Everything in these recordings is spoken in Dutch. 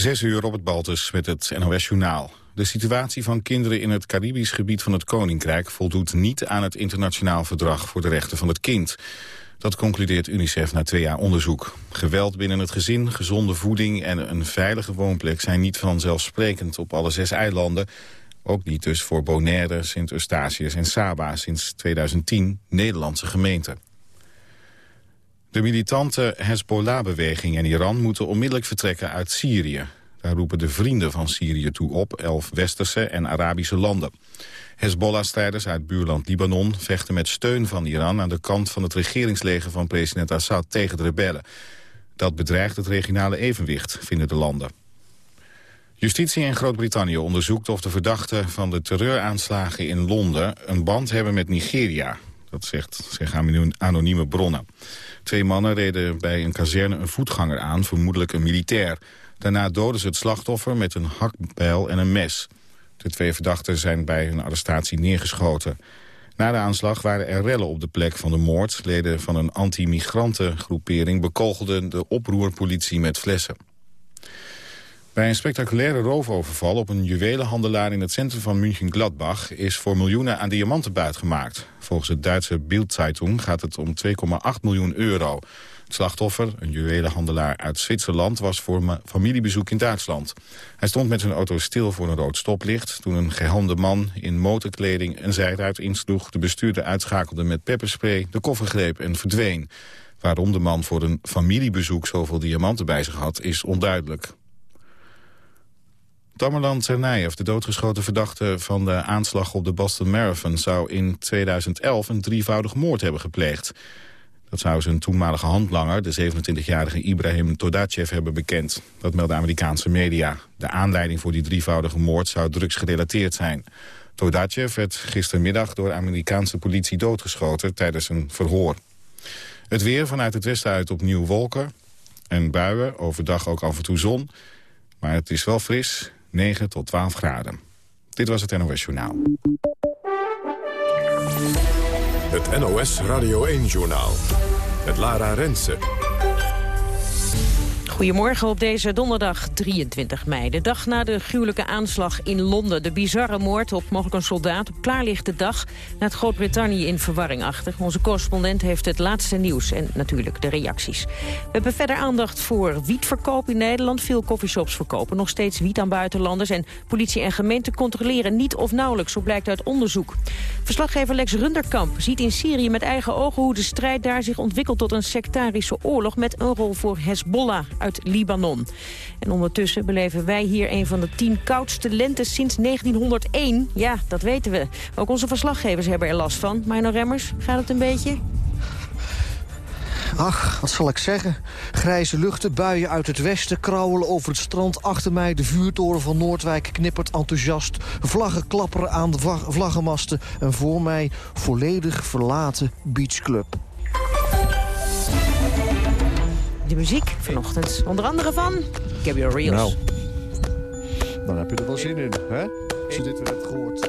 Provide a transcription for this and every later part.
Zes uur op het Baltus met het NOS-journaal. De situatie van kinderen in het Caribisch gebied van het Koninkrijk... voldoet niet aan het internationaal verdrag voor de rechten van het kind. Dat concludeert UNICEF na twee jaar onderzoek. Geweld binnen het gezin, gezonde voeding en een veilige woonplek... zijn niet vanzelfsprekend op alle zes eilanden. Ook niet dus voor Bonaire, Sint-Eustatius en Saba sinds 2010 Nederlandse gemeenten. De militante Hezbollah-beweging en Iran moeten onmiddellijk vertrekken uit Syrië. Daar roepen de vrienden van Syrië toe op, elf westerse en Arabische landen. Hezbollah-strijders uit buurland Libanon vechten met steun van Iran... aan de kant van het regeringsleger van president Assad tegen de rebellen. Dat bedreigt het regionale evenwicht, vinden de landen. Justitie in Groot-Brittannië onderzoekt of de verdachten van de terreuraanslagen in Londen... een band hebben met Nigeria. Dat zegt, zeggen anonieme bronnen. Twee mannen reden bij een kazerne een voetganger aan, vermoedelijk een militair. Daarna doden ze het slachtoffer met een hakbijl en een mes. De twee verdachten zijn bij hun arrestatie neergeschoten. Na de aanslag waren er rellen op de plek van de moord. Leden van een anti-migrantengroepering bekogelden de oproerpolitie met flessen. Bij een spectaculaire roofoverval op een juwelenhandelaar in het centrum van München-Gladbach is voor miljoenen aan diamanten buitgemaakt. Volgens het Duitse Bild-Zeitung gaat het om 2,8 miljoen euro. Het slachtoffer, een juwelenhandelaar uit Zwitserland, was voor familiebezoek in Duitsland. Hij stond met zijn auto stil voor een rood stoplicht toen een gehelmde man in motorkleding een zijruit insloeg. De bestuurder uitschakelde met pepperspray, de koffer greep en verdween. Waarom de man voor een familiebezoek zoveel diamanten bij zich had, is onduidelijk. Tamerlan Tsarnaev, de doodgeschoten verdachte van de aanslag op de Boston Marathon... zou in 2011 een drievoudig moord hebben gepleegd. Dat zou zijn toenmalige handlanger, de 27-jarige Ibrahim Todachev, hebben bekend. Dat melden Amerikaanse media. De aanleiding voor die drievoudige moord zou drugsgerelateerd zijn. Todachev werd gistermiddag door Amerikaanse politie doodgeschoten tijdens een verhoor. Het weer vanuit het westen uit opnieuw wolken en buien, overdag ook af en toe zon. Maar het is wel fris, 9 tot 12 graden. Dit was het NOS Journaal. Het NOS Radio 1-journaal. Met Lara Rensen. Goedemorgen op deze donderdag 23 mei. De dag na de gruwelijke aanslag in Londen. De bizarre moord op mogelijk een soldaat op klaarlichte dag... laat Groot-Brittannië in verwarring achter. Onze correspondent heeft het laatste nieuws en natuurlijk de reacties. We hebben verder aandacht voor wietverkoop in Nederland. Veel coffeeshops verkopen nog steeds wiet aan buitenlanders... en politie en gemeente controleren niet of nauwelijks, zo blijkt uit onderzoek. Verslaggever Lex Runderkamp ziet in Syrië met eigen ogen... hoe de strijd daar zich ontwikkelt tot een sectarische oorlog... met een rol voor Hezbollah Libanon. En ondertussen beleven wij hier een van de tien koudste lentes sinds 1901. Ja, dat weten we. Ook onze verslaggevers hebben er last van. Marno Remmers, gaat het een beetje? Ach, wat zal ik zeggen? Grijze luchten, buien uit het westen, krauwelen over het strand. Achter mij de vuurtoren van Noordwijk knippert enthousiast. Vlaggen klapperen aan de vlaggenmasten. En voor mij volledig verlaten beachclub de muziek vanochtend. Onder andere van Gabriel Reels. Nou, dan heb je er wel zin in, hè? Als je dit weer hebt gehoord.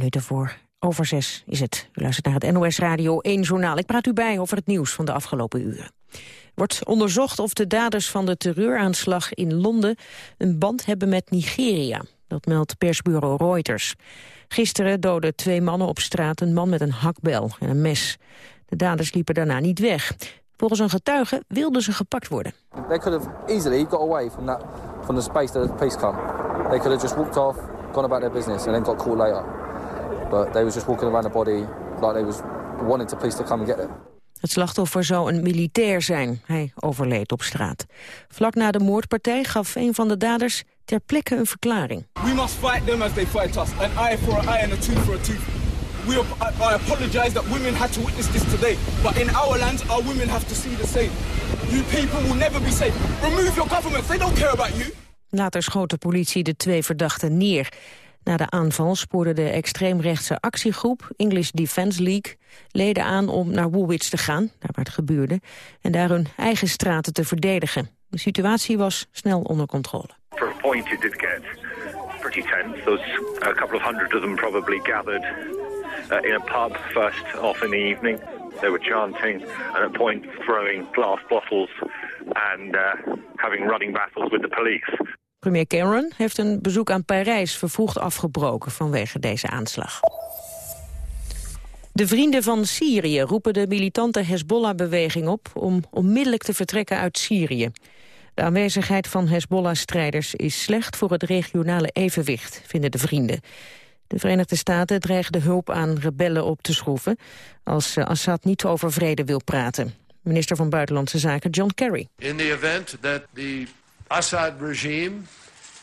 Minuten voor over zes is het. U luistert naar het NOS Radio 1 Journaal. Ik praat u bij over het nieuws van de afgelopen uren. Wordt onderzocht of de daders van de terreuraanslag in Londen... een band hebben met Nigeria. Dat meldt persbureau Reuters. Gisteren doden twee mannen op straat een man met een hakbel en een mes. De daders liepen daarna niet weg. Volgens een getuige wilden ze gepakt worden. They could have easily got away from that, from the space that the police come. They could have just walked off, gone about their business, and then got caught later. But they was just walking around the body like they was wanting the police to come and get them. Het slachtoffer zou een militair zijn. Hij overleed op straat. Vlak na de moordpartij gaf een van de daders ter plekke een verklaring. We must fight them as they fight us. An eye for an eye and a tooth for a tooth. We, I, apologize that women had to witness this today. But in our land, our women have to see the same. You people will never be safe. Remove your governments. They don't care about you. Later schoot de politie de twee verdachten neer. Na de aanval spoorde de extreemrechtse actiegroep English Defence League leden aan om naar Woolwich te gaan, daar waar het gebeurde, en daar hun eigen straten te verdedigen. De situatie was snel onder controle. For a point, it did get pretty tense. There was a couple of hundred of them probably gathered uh, in a pub first off in the evening. They were chanting and at point throwing glass bottles and uh, having running battles with the police. Premier Cameron heeft een bezoek aan Parijs vervroegd afgebroken vanwege deze aanslag. De vrienden van Syrië roepen de militante Hezbollah-beweging op om onmiddellijk te vertrekken uit Syrië. De aanwezigheid van Hezbollah-strijders is slecht voor het regionale evenwicht, vinden de vrienden. De Verenigde Staten dreigen de hulp aan rebellen op te schroeven als Assad niet over vrede wil praten. Minister van Buitenlandse Zaken John Kerry. In the event that the Assad regime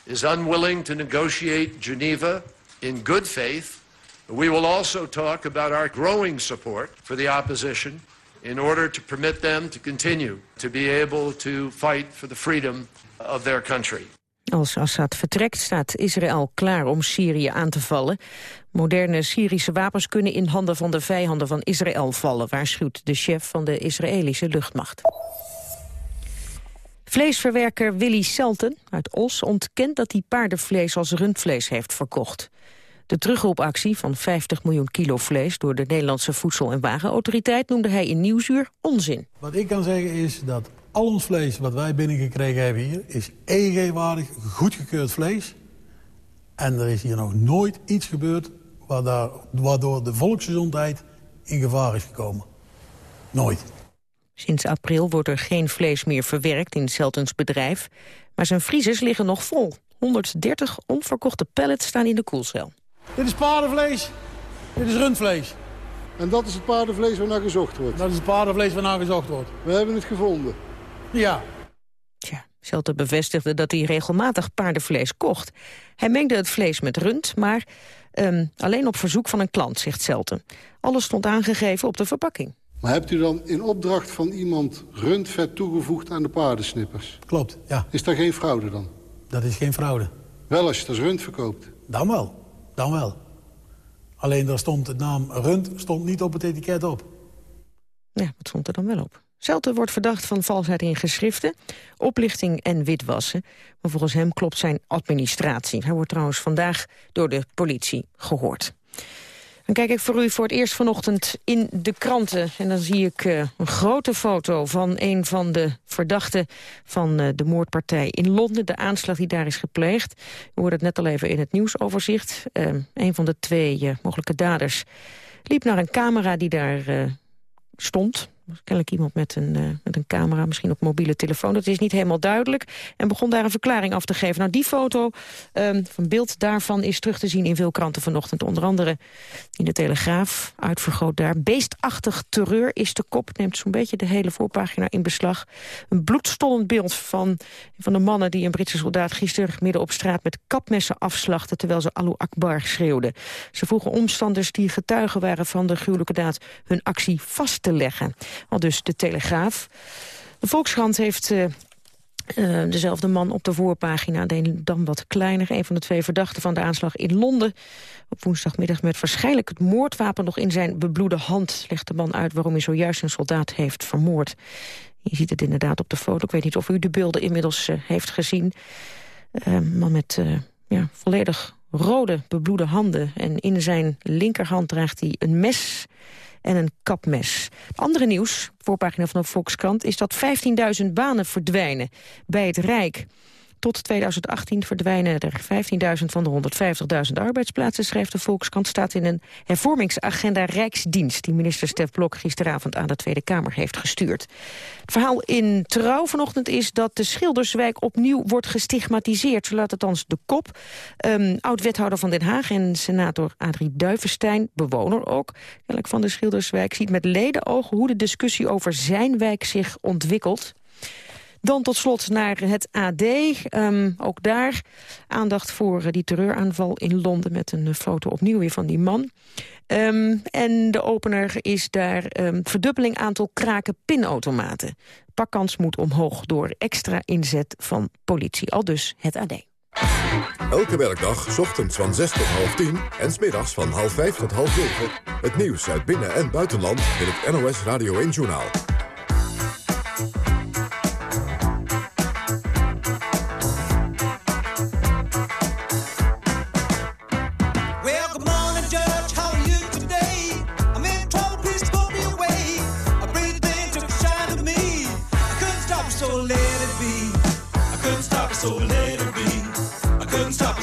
is unwilling to negotiate Geneva in good faith, we will also talk about our growing support for the opposition in order to permit them to continue to be able to fight for the freedom of their country. Als Assad vertrekt staat Israël klaar om Syrië aan te vallen. Moderne Syrische wapens kunnen in handen van de vijanden van Israël vallen, waarschuwt de chef van de Israëlische luchtmacht. Vleesverwerker Willy Selten uit Os ontkent dat hij paardenvlees als rundvlees heeft verkocht. De terugroepactie van 50 miljoen kilo vlees door de Nederlandse Voedsel- en Wagenautoriteit noemde hij in Nieuwsuur onzin. Wat ik kan zeggen is dat al ons vlees wat wij binnengekregen hebben hier... is EG-waardig, goedgekeurd vlees. En er is hier nog nooit iets gebeurd waardoor de volksgezondheid in gevaar is gekomen. Nooit. Sinds april wordt er geen vlees meer verwerkt in Seltens bedrijf. Maar zijn vriezers liggen nog vol. 130 onverkochte pallets staan in de koelcel. Dit is paardenvlees, dit is rundvlees. En dat is het paardenvlees waar naar gezocht wordt? Dat is het paardenvlees waar naar gezocht wordt. We hebben het gevonden. Ja. Tja, Selten bevestigde dat hij regelmatig paardenvlees kocht. Hij mengde het vlees met rund, maar um, alleen op verzoek van een klant, zegt Selten. Alles stond aangegeven op de verpakking. Maar hebt u dan in opdracht van iemand rundvet toegevoegd aan de paardensnippers? Klopt, ja. Is daar geen fraude dan? Dat is geen fraude. Wel als je het als rund verkoopt? Dan wel, dan wel. Alleen daar stond de naam rund stond niet op het etiket op. Ja, wat stond er dan wel op? Zelten wordt verdacht van valsheid in geschriften, oplichting en witwassen. Maar volgens hem klopt zijn administratie. Hij wordt trouwens vandaag door de politie gehoord. Dan kijk ik voor u voor het eerst vanochtend in de kranten. En dan zie ik uh, een grote foto van een van de verdachten van uh, de moordpartij in Londen. De aanslag die daar is gepleegd. We hoorden het net al even in het nieuwsoverzicht. Uh, een van de twee mogelijke daders liep naar een camera die daar stond kennelijk iemand met een, uh, met een camera, misschien op mobiele telefoon. Dat is niet helemaal duidelijk. En begon daar een verklaring af te geven. Nou, die foto, um, van beeld daarvan, is terug te zien in veel kranten vanochtend. Onder andere in de Telegraaf, uitvergroot daar. Beestachtig terreur is de kop. Neemt zo'n beetje de hele voorpagina in beslag. Een bloedstollend beeld van, van de mannen die een Britse soldaat gisteren midden op straat met kapmessen afslachten terwijl ze Allahu Akbar schreeuwden. Ze vroegen omstanders die getuigen waren van de gruwelijke daad hun actie vast te leggen. Al dus de Telegraaf. De Volkskrant heeft uh, uh, dezelfde man op de voorpagina, dan wat kleiner. Een van de twee verdachten van de aanslag in Londen. Op woensdagmiddag met waarschijnlijk het moordwapen nog in zijn bebloede hand... legt de man uit waarom hij zojuist een soldaat heeft vermoord. Je ziet het inderdaad op de foto. Ik weet niet of u de beelden inmiddels uh, heeft gezien. Man met ja, volledig rode, bebloede handen. En in zijn linkerhand draagt hij een mes en een kapmes. Andere nieuws, voorpagina van de Volkskrant... is dat 15.000 banen verdwijnen bij het Rijk. Tot 2018 verdwijnen er 15.000 van de 150.000 arbeidsplaatsen, schrijft de Volkskrant. Staat in een hervormingsagenda Rijksdienst, die minister Stef Blok gisteravond aan de Tweede Kamer heeft gestuurd. Het verhaal in Trouw vanochtend is dat de Schilderswijk opnieuw wordt gestigmatiseerd. Zo laat althans de kop. Um, Oud-wethouder van Den Haag en senator Adrie Duivenstein, bewoner ook, van de Schilderswijk, ziet met ledenogen hoe de discussie over zijn wijk zich ontwikkelt. Dan tot slot naar het AD. Um, ook daar aandacht voor uh, die terreuraanval in Londen... met een uh, foto opnieuw weer van die man. Um, en de opener is daar um, verdubbeling aantal kraken pinautomaten. Pakkans moet omhoog door extra inzet van politie. Al dus het AD. Elke werkdag, ochtends van 6 tot half 10 en smiddags van half 5 tot half 7. Het nieuws uit binnen- en buitenland in het NOS Radio 1-journaal.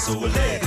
Couldn't stop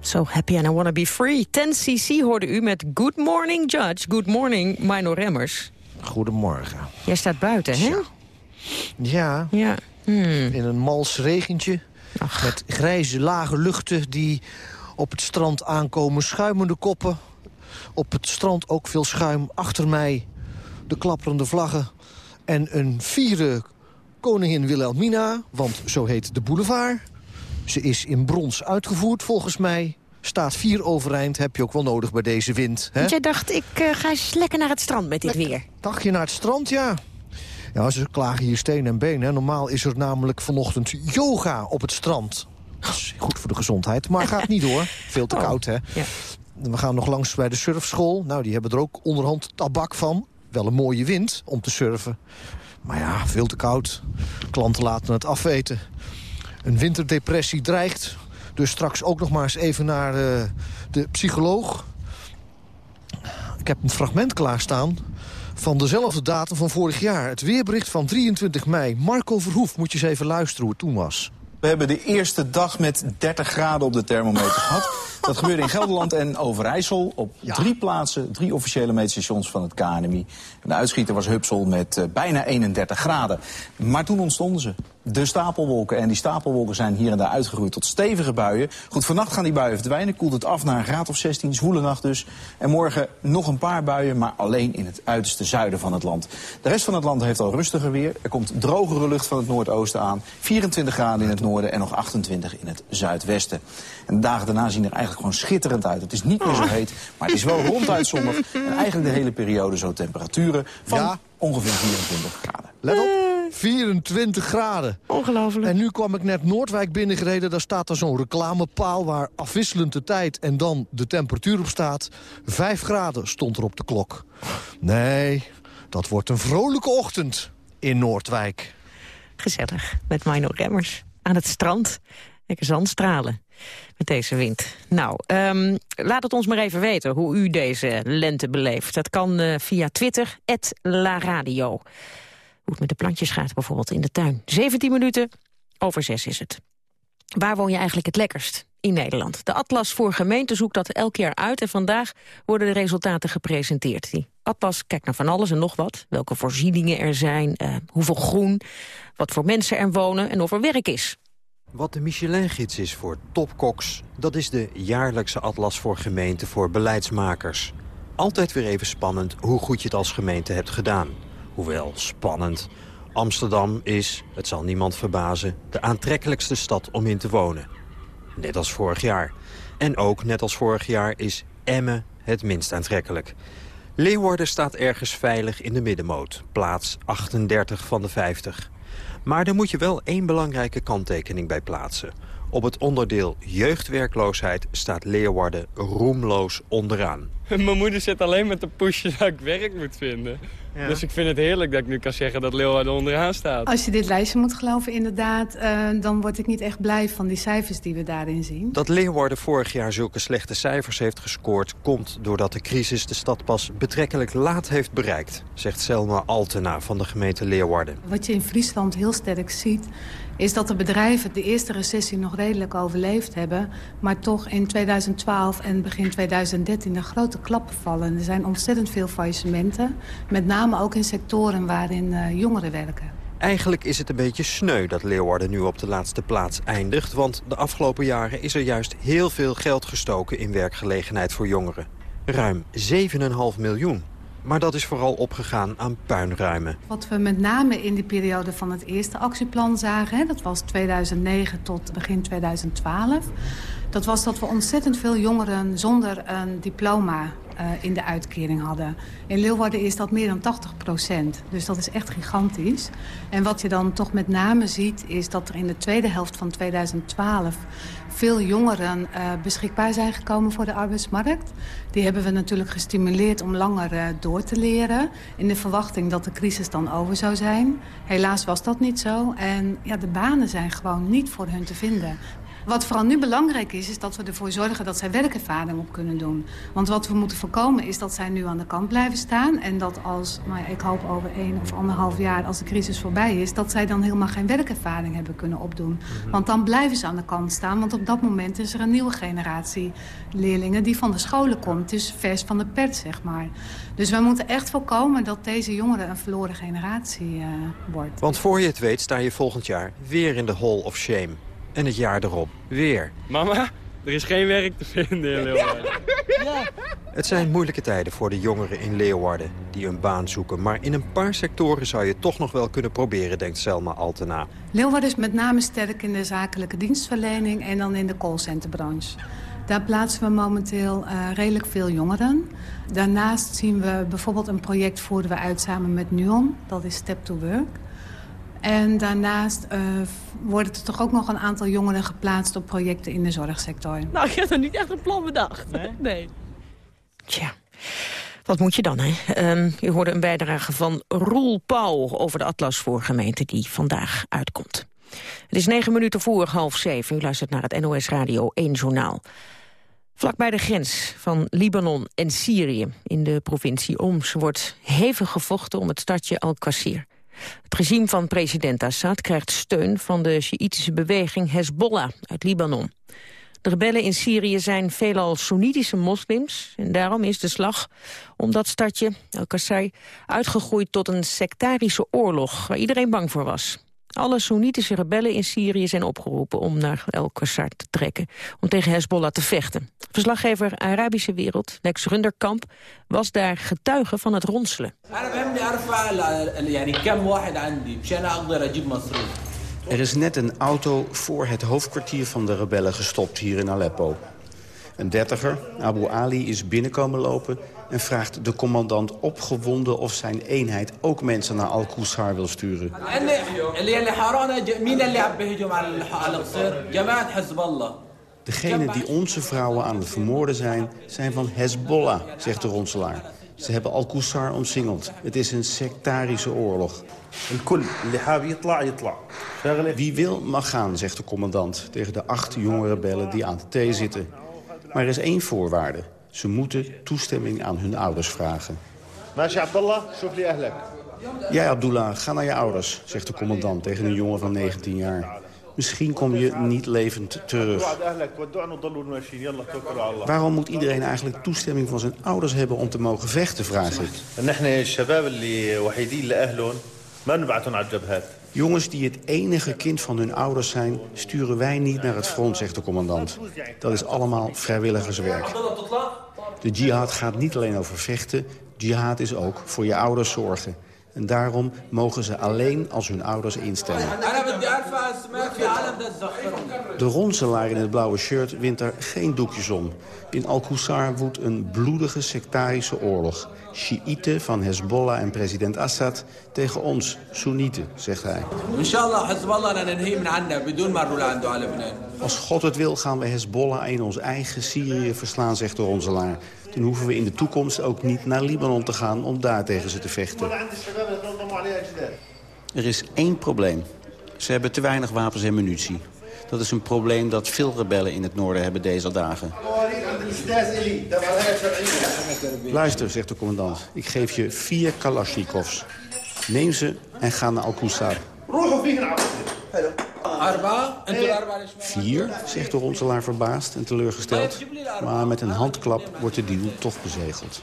So happy and I wanna be free. 10cc hoorde u met Good Morning Judge. Good morning, Mino Remmers. Goedemorgen. Jij staat buiten, hè? Ja, Ja. Hmm. in een mals regentje. Met grijze lage luchten die op het strand aankomen. Schuimende koppen. Op het strand ook veel schuim. Achter mij de klapperende vlaggen. En een vierde koningin Wilhelmina. Want zo heet de boulevard. Ze is in brons uitgevoerd volgens mij. Staat vier overeind, heb je ook wel nodig bij deze wind. Hè? Want jij dacht, ik eh, ga eens lekker naar het strand met dit weer. Dagje naar het strand, ja. Ja, ze klagen hier steen en been. Hè. Normaal is er namelijk vanochtend yoga op het strand. Dat is goed voor de gezondheid, maar gaat niet hoor. Veel te Oh, koud, hè. We gaan nog langs bij de surfschool. Nou, die hebben er ook onderhand tabak van. Wel een mooie wind om te surfen. Maar ja, veel te koud. Klanten laten het afweten. Een winterdepressie dreigt. Dus straks ook nog maar eens even naar eh, de psycholoog. Ik heb een fragment klaarstaan van dezelfde datum van vorig jaar. Het weerbericht van 23 mei. Marco Verhoef, moet je eens even luisteren hoe het toen was. We hebben de eerste dag met 30 graden op de thermometer gehad. Dat gebeurde in Gelderland en Overijssel. Op drie plaatsen, drie officiële meetstations van het KNMI. En de uitschieter was Hupsel met eh, bijna 31 graden. Maar toen ontstonden ze. De stapelwolken. En die stapelwolken zijn hier en daar uitgegroeid tot stevige buien. Goed, vannacht gaan die buien verdwijnen. Koelt het af naar een graad of 16. Zwoele nacht dus. En morgen nog een paar buien, maar alleen in het uiterste zuiden van het land. De rest van het land heeft al rustiger weer. Er komt drogere lucht van het noordoosten aan. 24 graden in het noorden en nog 28 in het zuidwesten. En de dagen daarna zien er eigenlijk gewoon schitterend uit. Het is niet meer zo heet, maar het is wel ronduit zonnig. En eigenlijk de hele periode zo temperaturen van ongeveer 24 graden. Let op, 24 graden. Ongelooflijk. En nu kwam ik net Noordwijk binnengereden. Daar staat er zo'n reclamepaal waar afwisselend de tijd en dan de temperatuur op staat. 5 graden stond er op de klok. Nee, dat wordt een vrolijke ochtend in Noordwijk. Gezellig, met Mino Remmers. Aan het strand. Lekker zandstralen met deze wind. Nou, ehm, laat het ons maar even weten hoe u deze lente beleeft. Dat kan eh, via Twitter, @laradio. Hoe het met de plantjes gaat bijvoorbeeld in de tuin. 17 minuten over 6 is het. Waar woon je eigenlijk het lekkerst? In Nederland. De Atlas voor gemeenten zoekt dat elk jaar uit... en vandaag worden de resultaten gepresenteerd. Die Atlas kijkt naar van alles en nog wat. Welke voorzieningen er zijn, eh, hoeveel groen... wat voor mensen er wonen en of er werk is. Wat de Michelin-gids is voor topkoks... dat is de jaarlijkse atlas voor gemeenten voor beleidsmakers. Altijd weer even spannend hoe goed je het als gemeente hebt gedaan. Hoewel spannend. Amsterdam is, het zal niemand verbazen... de aantrekkelijkste stad om in te wonen. Net als vorig jaar. En ook, net als vorig jaar, is Emmen het minst aantrekkelijk. Leeuwarden staat ergens veilig in de middenmoot. Plaats 38 van de 50. Maar daar moet je wel één belangrijke kanttekening bij plaatsen. Op het onderdeel jeugdwerkloosheid staat Leeuwarden roemloos onderaan. Mijn moeder zit alleen met te pushen dat ik werk moet vinden. Ja. Dus ik vind het heerlijk dat ik nu kan zeggen dat Leeuwarden onderaan staat. Als je dit lijstje moet geloven, inderdaad, eh, dan word ik niet echt blij van die cijfers die we daarin zien. Dat Leeuwarden vorig jaar zulke slechte cijfers heeft gescoord... komt doordat de crisis de stad pas betrekkelijk laat heeft bereikt... zegt Selma Altena van de gemeente Leeuwarden. Wat je in Friesland heel sterk ziet, is dat de bedrijven de eerste recessie nog redelijk overleefd hebben... maar toch in 2012 en begin 2013 er grote klappen vallen. Er zijn ontzettend veel faillissementen, met name ook in sectoren waarin eh, jongeren werken. Eigenlijk is het een beetje sneu dat Leeuwarden nu op de laatste plaats eindigt... want de afgelopen jaren is er juist heel veel geld gestoken in werkgelegenheid voor jongeren. Ruim 7,5 miljoen. Maar dat is vooral opgegaan aan puinruimen. Wat we met name in de periode van het eerste actieplan zagen... Dat was 2009 tot begin 2012... dat was dat we ontzettend veel jongeren zonder een diploma eh, in de uitkering hadden. In Leeuwarden is dat meer dan 80 procent. Dus dat is echt gigantisch. En wat je dan toch met name ziet... is dat er in de tweede helft van 2012 veel jongeren eh, beschikbaar zijn gekomen voor de arbeidsmarkt. Die hebben we natuurlijk gestimuleerd om langer eh, door te leren... in de verwachting dat de crisis dan over zou zijn. Helaas was dat niet zo. En ja, de banen zijn gewoon niet voor hun te vinden. Wat vooral nu belangrijk is, is dat we ervoor zorgen dat zij werkervaring op kunnen doen. Want wat we moeten voorkomen is dat zij nu aan de kant blijven staan. En dat als, nou ja, ik hoop over één of anderhalf jaar, als de crisis voorbij is... dat zij dan helemaal geen werkervaring hebben kunnen opdoen. Want dan blijven ze aan de kant staan. Want op dat moment is er een nieuwe generatie leerlingen die van de scholen komt. Dus vers van de pert, zeg maar. Dus wij moeten echt voorkomen dat deze jongeren een verloren generatie eh, wordt. Want voor je het weet sta je volgend jaar weer in de Hall of Shame. En het jaar erop weer. Mama, er is geen werk te vinden in Leeuwarden. Het zijn moeilijke tijden voor de jongeren in Leeuwarden die een baan zoeken. Maar in een paar sectoren zou je toch nog wel kunnen proberen, denkt Selma Altena. Leeuwarden is met name sterk in de zakelijke dienstverlening en dan in de callcenterbranche. Daar plaatsen we momenteel eh, redelijk veel jongeren. Daarnaast zien we bijvoorbeeld een project voeren we uit samen met NUON. Dat is Step to Work. En daarnaast eh, worden er toch ook nog een aantal jongeren geplaatst op projecten in de zorgsector. Nou, ik heb er niet echt een plan bedacht. Nee? Tja. Wat moet je dan, hè? Ehm, u hoorde een bijdrage van Roel Pauw over de atlas voor gemeenten die vandaag uitkomt. Het is negen minuten voor half zeven. U luistert naar het NOS Radio 1 Journaal. Vlak bij de grens van Libanon en Syrië in de provincie Oms wordt hevig gevochten om het stadje Al-Qasir. Het regime van president Assad krijgt steun van de Sjiïtische beweging Hezbollah uit Libanon. De rebellen in Syrië zijn veelal Soenitische moslims... en daarom is de slag om dat stadje, El-Qasai, uitgegroeid tot een sectarische oorlog... waar iedereen bang voor was. Alle Soenitische rebellen in Syrië zijn opgeroepen om naar El-Qasar te trekken... om tegen Hezbollah te vechten. Verslaggever Arabische Wereld, Lex Runderkamp, was daar getuige van het ronselen. Er is net een auto voor het hoofdkwartier van de rebellen gestopt hier in Aleppo. Een dertiger, Abu Ali, is binnenkomen lopen en vraagt de commandant opgewonden of zijn eenheid ook mensen naar Al-Qusar wil sturen. Degenen die onze vrouwen aan het vermoorden zijn, zijn van Hezbollah, zegt de ronselaar. Ze hebben Al-Qusar omsingeld. Het is een sectarische oorlog. Wie wil mag gaan, zegt de commandant tegen de acht jonge rebellen die aan de thee zitten. Maar er is één voorwaarde. Ze moeten toestemming aan hun ouders vragen. Jij, Abdullah, ga naar je ouders, zegt de commandant tegen een jongen van 19 jaar. Misschien kom je niet levend terug. Waarom moet iedereen eigenlijk toestemming van zijn ouders hebben om te mogen vechten, vraag ik. Jongens die het enige kind van hun ouders zijn... sturen wij niet naar het front, zegt de commandant. Dat is allemaal vrijwilligerswerk. De jihad gaat niet alleen over vechten. Jihad is ook voor je ouders zorgen. En daarom mogen ze alleen als hun ouders instemmen. De ronselaar in het blauwe shirt wint er geen doekjes om. In Al-Qusar woedt een bloedige sectarische oorlog. Shiiten van Hezbollah en president Assad tegen ons, Soenieten, zegt hij. Als God het wil gaan we Hezbollah in ons eigen Syrië verslaan, zegt de ronselaar. Dan hoeven we in de toekomst ook niet naar Libanon te gaan om daar tegen ze te vechten. Er is één probleem. Ze hebben te weinig wapens en munitie. Dat is een probleem dat veel rebellen in het noorden hebben deze dagen. Luister, zegt de commandant. Ik geef je vier Kalashnikovs. Neem ze en ga naar Al-Qusar. Vier, zegt de ronselaar verbaasd en teleurgesteld. Maar met een handklap wordt de deal toch bezegeld.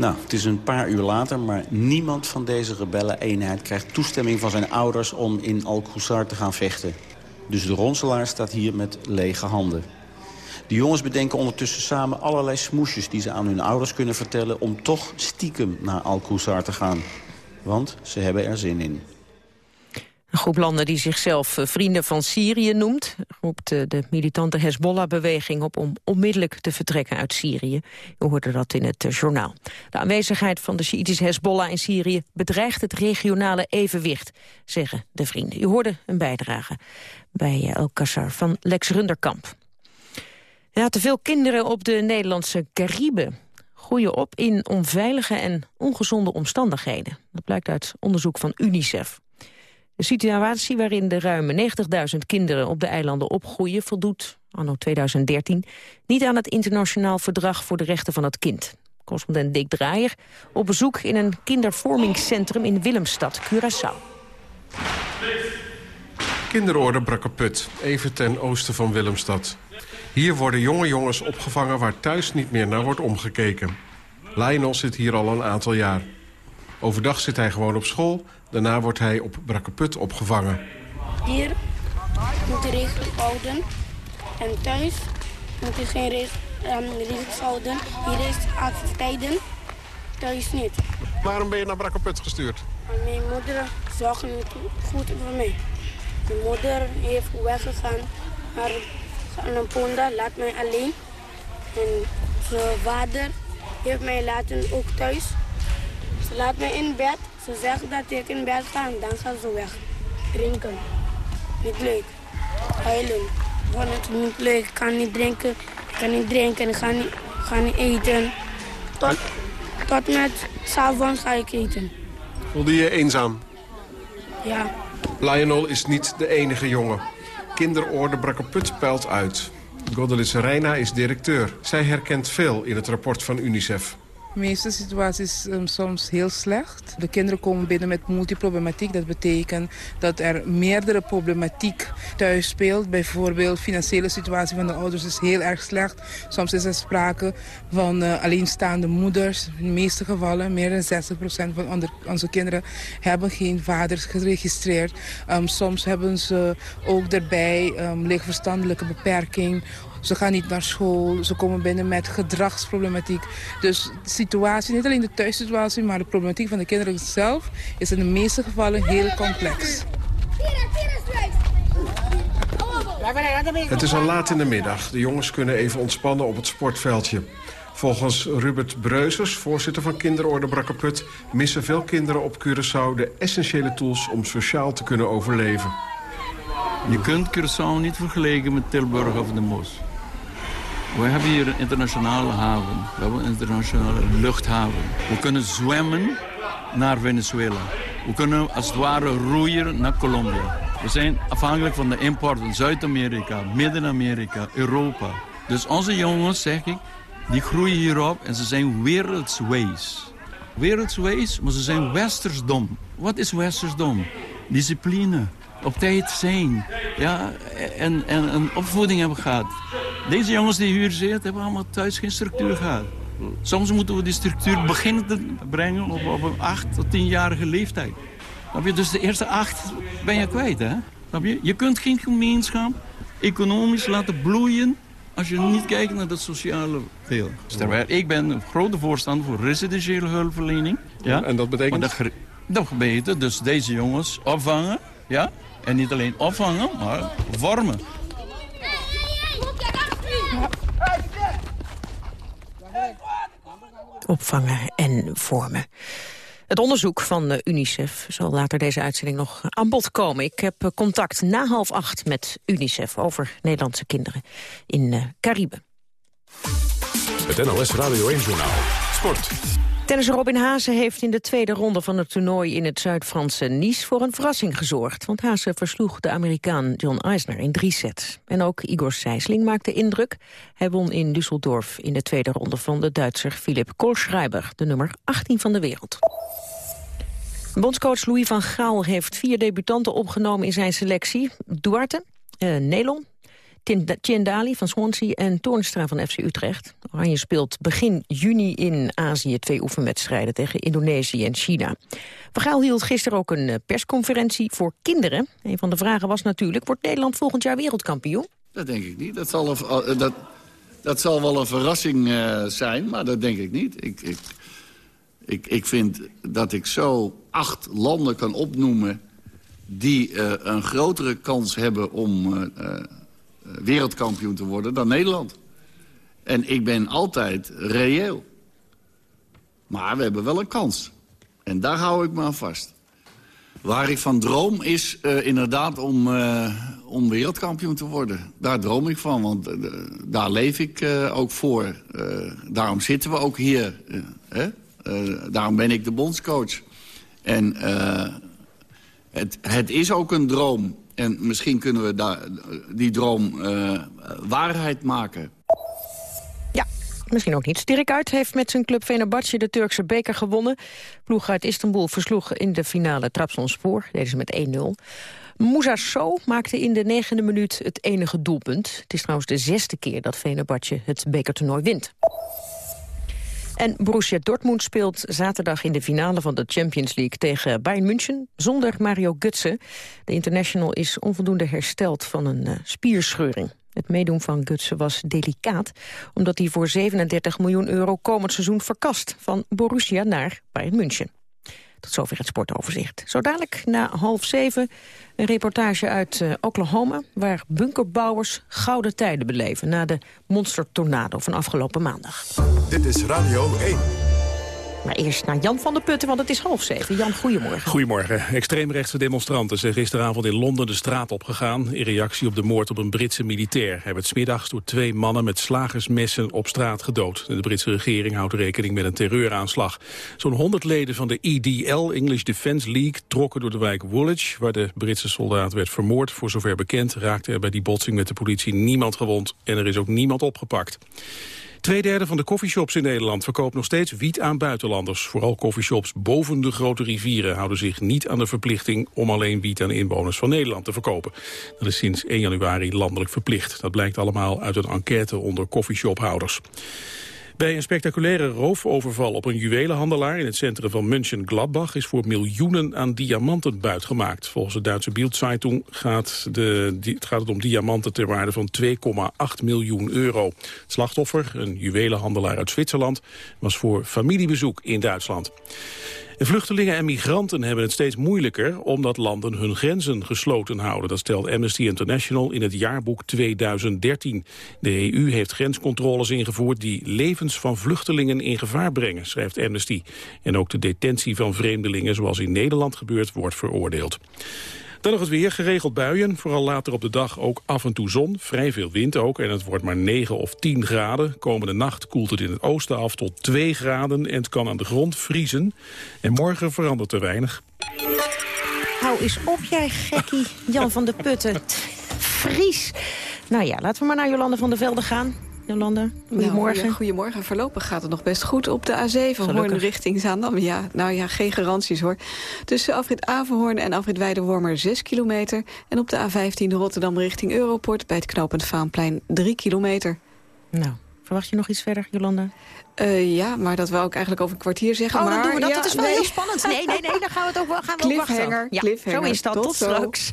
Nou, het is een paar uur later, maar niemand van deze rebellen-eenheid... krijgt toestemming van zijn ouders om in Al-Qusar te gaan vechten. Dus de ronselaar staat hier met lege handen. De jongens bedenken ondertussen samen allerlei smoesjes... die ze aan hun ouders kunnen vertellen... om toch stiekem naar Al-Qusar te gaan. Want ze hebben er zin in. Een groep landen die zichzelf eh, Vrienden van Syrië noemt... roept eh, de militante Hezbollah-beweging op om onmiddellijk te vertrekken uit Syrië. U hoorde dat in het eh, journaal. De aanwezigheid van de Sjiitische Hezbollah in Syrië... bedreigt het regionale evenwicht, zeggen de vrienden. U hoorde een bijdrage bij El Kassar van Lex Runderkamp. Ja, te veel kinderen op de Nederlandse Cariben groeien op in onveilige en ongezonde omstandigheden. Dat blijkt uit onderzoek van UNICEF. De situatie waarin de ruim 90.000 kinderen op de eilanden opgroeien... voldoet, anno 2013, niet aan het internationaal verdrag voor de rechten van het kind. Correspondent Dick Draaier op bezoek in een kindervormingscentrum in Willemstad, Curaçao. Kinderorde Brakkeput, even ten oosten van Willemstad. Hier worden jonge jongens opgevangen waar thuis niet meer naar wordt omgekeken. Lionel zit hier al een aantal jaar. Overdag zit hij gewoon op school, daarna wordt hij op Brakkeput opgevangen. Hier moet je regels houden. En thuis moet je geen regels, um, regels houden. Hier is activiteiten, thuis niet. Waarom ben je naar Brakkeput gestuurd? Mijn moeder zorgt niet goed voor mij. Mijn moeder heeft weggegaan een ponda, laat mij alleen. En zijn vader heeft mij laten ook thuis. Ze laat mij in bed. Ze zegt dat ik in bed ga dan gaat ze weg. Drinken. Niet leuk. Huilen. Ik vond het niet leuk. Ik kan niet drinken. Ik kan niet drinken. Ik ga niet, ga niet eten. Tot, tot met s'avonds ga ik eten. Voelde je je eenzaam? Ja. Lionel is niet de enige jongen. Kinderorde Brakkeput peilt uit. Godelis Reina is directeur. Zij herkent veel in het rapport van UNICEF. De meeste situaties um, soms heel slecht. De kinderen komen binnen met multiproblematiek. Dat betekent dat er meerdere problematiek thuis speelt. Bijvoorbeeld de financiële situatie van de ouders is heel erg slecht. Soms is er sprake van uh, alleenstaande moeders. In de meeste gevallen, meer dan 60% van onze kinderen hebben geen vaders geregistreerd. Um, soms hebben ze ook daarbij um, lichtverstandelijke beperking ze gaan niet naar school, ze komen binnen met gedragsproblematiek. Dus de situatie, niet alleen de thuissituatie, maar de problematiek van de kinderen zelf... is in de meeste gevallen heel complex. Het is al laat in de middag. De jongens kunnen even ontspannen op het sportveldje. Volgens Rubert Breusers, voorzitter van Kinderorde Brakkeput... missen veel kinderen op Curaçao de essentiële tools om sociaal te kunnen overleven. Je kunt Curaçao niet vergelijken met Tilburg of de Moos. We hebben hier een internationale haven. We hebben een internationale luchthaven. We kunnen zwemmen naar Venezuela. We kunnen als het ware roeien naar Colombia. We zijn afhankelijk van de import van Zuid-Amerika, Midden-Amerika, Europa. Dus onze jongens, zeg ik, die groeien hierop en ze zijn wereldswees. Wereldswees, maar ze zijn westersdom. Wat is westersdom? Discipline, op tijd zijn ja, en, en een opvoeding hebben gehad. Deze jongens die hier zitten, hebben allemaal thuis geen structuur gehad. Soms moeten we die structuur beginnen te brengen op, op een acht tot tienjarige leeftijd. je? Dus de eerste acht ben je kwijt. Hè? Je? je kunt geen gemeenschap economisch laten bloeien als je niet kijkt naar dat sociale deel. Terwijl ik ben een grote voorstander voor residentiële hulpverlening. Ja? En dat betekent? dat, dat betekent dus deze jongens opvangen. Ja? En niet alleen opvangen, maar vormen. Opvangen en vormen. Het onderzoek van UNICEF zal later deze uitzending nog aan bod komen. Ik heb eh, contact na half acht met UNICEF over Nederlandse kinderen in uh, Cariben. Het NLS Radio 1 Journaal. Sport. Tennisser Robin Haase heeft in de tweede ronde van het toernooi in het Zuid-Franse Nice voor een verrassing gezorgd. Want Haase versloeg de Amerikaan John Eisner in drie sets. En ook Igor Sijsling maakte indruk. Hij won in Düsseldorf in de tweede ronde van de Duitser Philip Kohlschreiber, de nummer 18 van de wereld. Bondscoach Louis van Gaal heeft vier debutanten opgenomen in zijn selectie. Duarte, uh, Nelon, Tjendali van Swansea en Toornstra van FC Utrecht. Oranje speelt begin juni in Azië twee oefenwedstrijden tegen Indonesië en China. Van Gaal hield gisteren ook een eh, persconferentie voor kinderen. Een van de vragen was natuurlijk, wordt Nederland volgend jaar wereldkampioen? Dat denk ik niet. Dat zal, eh, dat, dat zal wel een verrassing uh, zijn, maar dat denk ik niet. Ik, ik, ik, ik vind dat ik zo acht landen kan opnoemen... die een grotere kans hebben om wereldkampioen te worden dan Nederland. En ik ben altijd reëel. Maar we hebben wel een kans. En daar hou ik me aan vast. Waar ik van droom is uh, inderdaad om, uh, om wereldkampioen te worden. Daar droom ik van, want uh, daar leef ik ook voor. daarom zitten we ook hier. Hè? daarom ben ik de bondscoach. En Het, het is ook een droom. En misschien kunnen we daar, die droom eh, waarheid maken. Misschien ook niet. Dirk Uit heeft met zijn club Fenerbahce de Turkse beker gewonnen. Ploeg uit Istanbul versloeg in de finale Trabzonspor. Deden ze met 1-0. Moussa So maakte in de negende minuut het enige doelpunt. Het is trouwens de zesde keer dat Fenerbahce het bekertoernooi wint. En Borussia Dortmund speelt zaterdag in de finale van de Champions League tegen Bayern München zonder Mario Götze. De international is onvoldoende hersteld van een uh, spierscheuring. Het meedoen van Gutsen was delicaat, omdat hij voor 37 miljoen euro komend seizoen verkast van Borussia naar Bayern München. Tot zover het sportoverzicht. Zo dadelijk na half zeven een reportage uit uh, Oklahoma... waar bunkerbouwers gouden tijden beleven... na de monstertornado van afgelopen maandag. Dit is Radio 1. Maar eerst naar Jan van der Putten, want het is half zeven. Jan, goedemorgen. Goedemorgen. Extreemrechtse demonstranten zijn gisteravond in Londen de straat opgegaan... in reactie op de moord op een Britse militair. Hij werd smiddags door twee mannen met slagersmessen op straat gedood. De Britse regering houdt rekening met een terreuraanslag. Zo'n 100 leden van de EDL, English Defence League... trokken door de wijk Woolwich, waar de Britse soldaat werd vermoord. Voor zover bekend raakte er bij die botsing met de politie niemand gewond... en er is ook niemand opgepakt. Tweederde van de coffeeshops in Nederland verkoopt nog steeds wiet aan buitenlanders. Vooral coffeeshops boven de grote rivieren houden zich niet aan de verplichting om alleen wiet aan inwoners van Nederland te verkopen. Dat is sinds 1 januari landelijk verplicht. Dat blijkt allemaal uit een enquête onder coffeeshophouders. Bij een spectaculaire roofoverval op een juwelenhandelaar in het centrum van München-Gladbach is voor miljoenen aan diamanten buitgemaakt. Volgens de Duitse Bild-Zeitung gaat, de, gaat het om diamanten ter waarde van 2,8 miljoen euro. Het slachtoffer, een juwelenhandelaar uit Zwitserland, was voor familiebezoek in Duitsland. Vluchtelingen en migranten hebben het steeds moeilijker... omdat landen hun grenzen gesloten houden. Dat stelt Amnesty International in het jaarboek 2013. De EU heeft grenscontroles ingevoerd... die levens van vluchtelingen in gevaar brengen, schrijft Amnesty. En ook de detentie van vreemdelingen, zoals in Nederland gebeurt, wordt veroordeeld. Dan nog het weer, geregeld buien. Vooral later op de dag ook af en toe zon. Vrij veel wind ook en het wordt maar 9 of 10 graden. Komende nacht koelt het in het oosten af tot 2 graden... en het kan aan de grond vriezen. En morgen verandert er weinig. Hou eens op, jij gekkie, Jan van der Putten. Vries. Nou ja, laten we maar naar Jolande van der Velde gaan. Goedemorgen. Nou, ja, goedemorgen. Voorlopig gaat het nog best goed op de A7. Hoorn richting Zaandam. Ja, nou ja, geen garanties hoor. Tussen afrit Averhoorn en afrit Weidewormer 6 kilometer. En op de A15 Rotterdam richting Europort... bij het knooppunt Vaanplein 3 kilometer. Nou, verwacht je nog iets verder, Jolanda? Uh, ja, maar dat wil ik eigenlijk over een kwartier zeggen. Oh, maar, dan doen we dat. Ja, dat is wel nee. heel spannend. Nee, nee, nee, dan gaan we het ook wel gaan we ook wachten. Cliffhanger, Ja, cliffhanger. Zo is dat. Tot, Tot straks.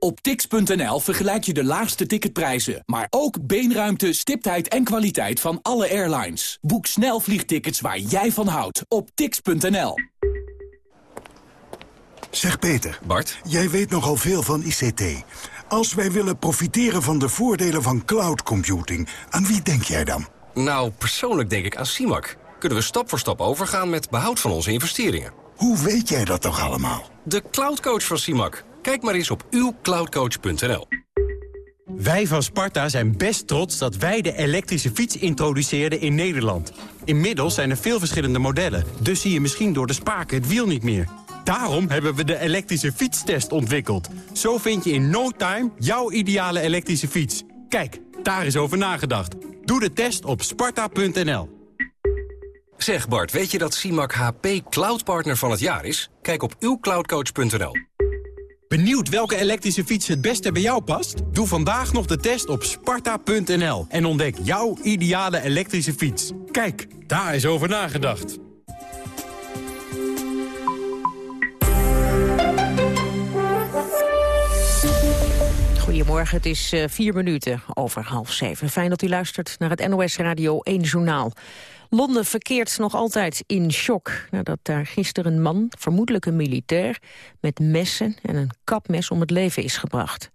Op tix.nl vergelijk je de laagste ticketprijzen, maar ook beenruimte, stiptheid en kwaliteit van alle airlines. Boek snel vliegtickets waar jij van houdt op tix.nl. Zeg Peter. Bart. Jij weet nogal veel van ICT. Als wij willen profiteren van de voordelen van cloud computing, aan wie denk jij dan? Nou, persoonlijk denk ik aan CIMAC. Kunnen we stap voor stap overgaan met behoud van onze investeringen. Hoe weet jij dat toch allemaal? De cloudcoach van CIMAC. Kijk maar eens op uwcloudcoach.nl. Wij van Sparta zijn best trots dat wij de elektrische fiets introduceerden in Nederland. Inmiddels zijn er veel verschillende modellen, dus zie je misschien door de spaken het wiel niet meer. Daarom hebben we de elektrische fietstest ontwikkeld. Zo vind je in no time jouw ideale elektrische fiets. Kijk, daar is over nagedacht. Doe de test op sparta.nl. Zeg Bart, weet je dat CIMAC HP Cloud Partner van het jaar is? Kijk op uwcloudcoach.nl. Benieuwd welke elektrische fiets het beste bij jou past? Doe vandaag nog de test op sparta.nl en ontdek jouw ideale elektrische fiets. Kijk, daar is over nagedacht. Goedemorgen, het is eh, vier minuten over half zeven. Fijn dat u luistert naar het NOS Radio 1 Journaal. Londen verkeert nog altijd in shock nadat daar gisteren een man, vermoedelijk een militair, met messen en een kapmes om het leven is gebracht.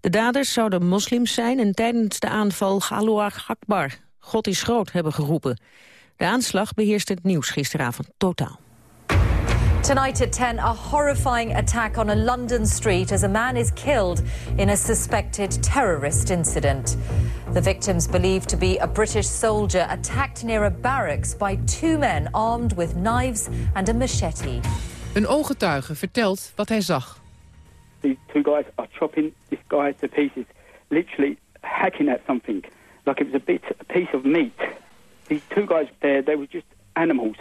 De daders zouden moslims zijn en tijdens de aanval Allahu Akbar, God is groot, hebben geroepen. De aanslag beheerst het nieuws gisteravond totaal. Tonight at 10, a horrifying attack on a London street as a man is killed in a suspected terrorist incident. The victims believed to be a British soldier attacked near a barracks by two men armed with knives and a machete. Een ooggetuige vertelt wat hij zag. These two guys are chopping this guy to pieces, literally hacking at something, like it was a bit, a piece of meat. These two guys there, they were just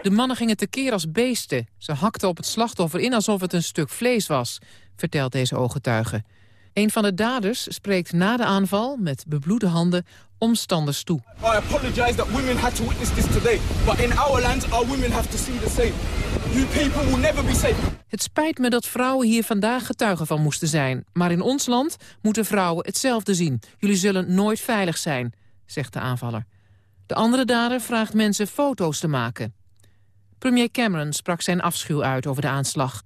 De mannen gingen tekeer als beesten. Ze hakten op het slachtoffer in alsof het een stuk vlees was, vertelt deze ooggetuige. Een van de daders spreekt na de aanval met bebloede handen omstanders toe. I apologize that women had to witness this today, but in our land our women have to see the same. You people will never be safe. Het spijt me dat vrouwen hier vandaag getuigen van moesten zijn, maar in ons land moeten vrouwen hetzelfde zien. Jullie zullen nooit veilig zijn, zegt de aanvaller. De andere dader vraagt mensen foto's te maken. Premier Cameron sprak zijn afschuw uit over de aanslag.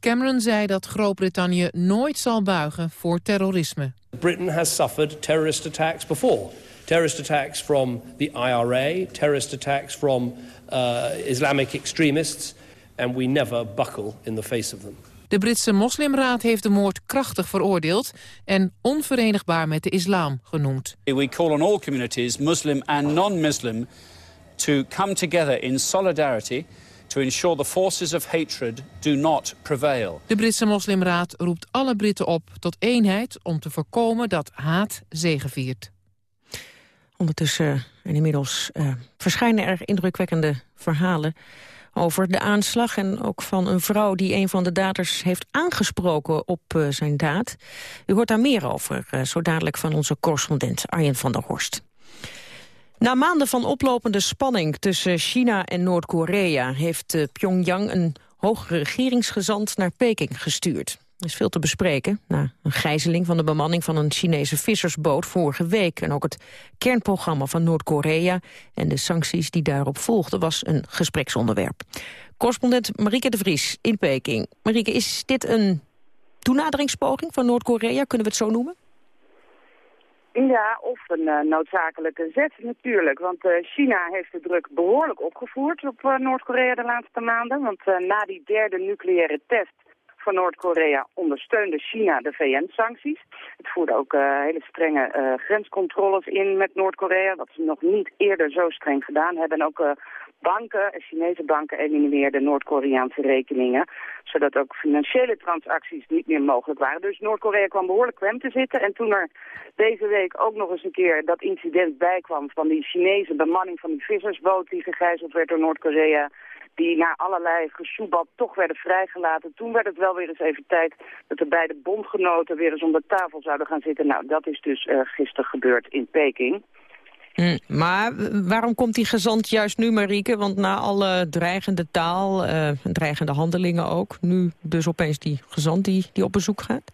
Cameron zei dat Groot-Brittannië nooit zal buigen voor terrorisme. Britain has suffered terrorist attacks before. Terrorist attacks from the IRA, terrorist attacks from uh, Islamic extremists, and we never buckle in the face of them. De Britse Moslimraad heeft de moord krachtig veroordeeld en onverenigbaar met de islam genoemd. We call on all communities, Muslim and non-Muslim, to come together in solidarity to ensure the forces of hatred do not prevail. De Britse Moslimraad roept alle Britten op tot eenheid om te voorkomen dat haat zegeviert. Ondertussen en inmiddels uh, verschijnen er indrukwekkende verhalen over de aanslag... en ook van een vrouw die een van de daders heeft aangesproken op uh, zijn daad. U hoort daar meer over, uh, zo dadelijk van onze correspondent Arjen van der Horst. Na maanden van oplopende spanning tussen China en Noord-Korea... heeft uh, Pyongyang een hoge regeringsgezant naar Peking gestuurd. Er is veel te bespreken na een gijzeling van de bemanning van een Chinese vissersboot vorige week. En ook het kernprogramma van Noord-Korea en de sancties die daarop volgden was een gespreksonderwerp. Correspondent Marieke de Vries in Peking. Marieke, is dit een toenaderingspoging van Noord-Korea? Kunnen we het zo noemen? Ja, of een uh, noodzakelijke zet natuurlijk. Want uh, China heeft de druk behoorlijk opgevoerd op uh, Noord-Korea de laatste maanden. Want na die derde nucleaire test van Noord-Korea ondersteunde China de VN-sancties. Het voerde ook uh, hele strenge uh, grenscontroles in met Noord-Korea, wat ze nog niet eerder zo streng gedaan hebben. En ook uh, banken, Chinese banken elimineerden Noord-Koreaanse rekeningen, zodat ook financiële transacties niet meer mogelijk waren. Dus Noord-Korea kwam behoorlijk kwem te zitten. En toen er deze week ook nog eens een keer dat incident bijkwam van die Chinese bemanning van die vissersboot die gegijzeld werd door Noord-Korea, die na allerlei gesjoebad toch werden vrijgelaten. Toen werd het wel weer eens even tijd dat de beide bondgenoten weer eens om de tafel zouden gaan zitten. Nou, dat is dus uh, gisteren gebeurd in Peking. Mm, maar waarom komt die gezant juist nu, Marieke? Want na alle dreigende taal, uh, dreigende handelingen ook... nu dus opeens die gezant die, die op bezoek gaat?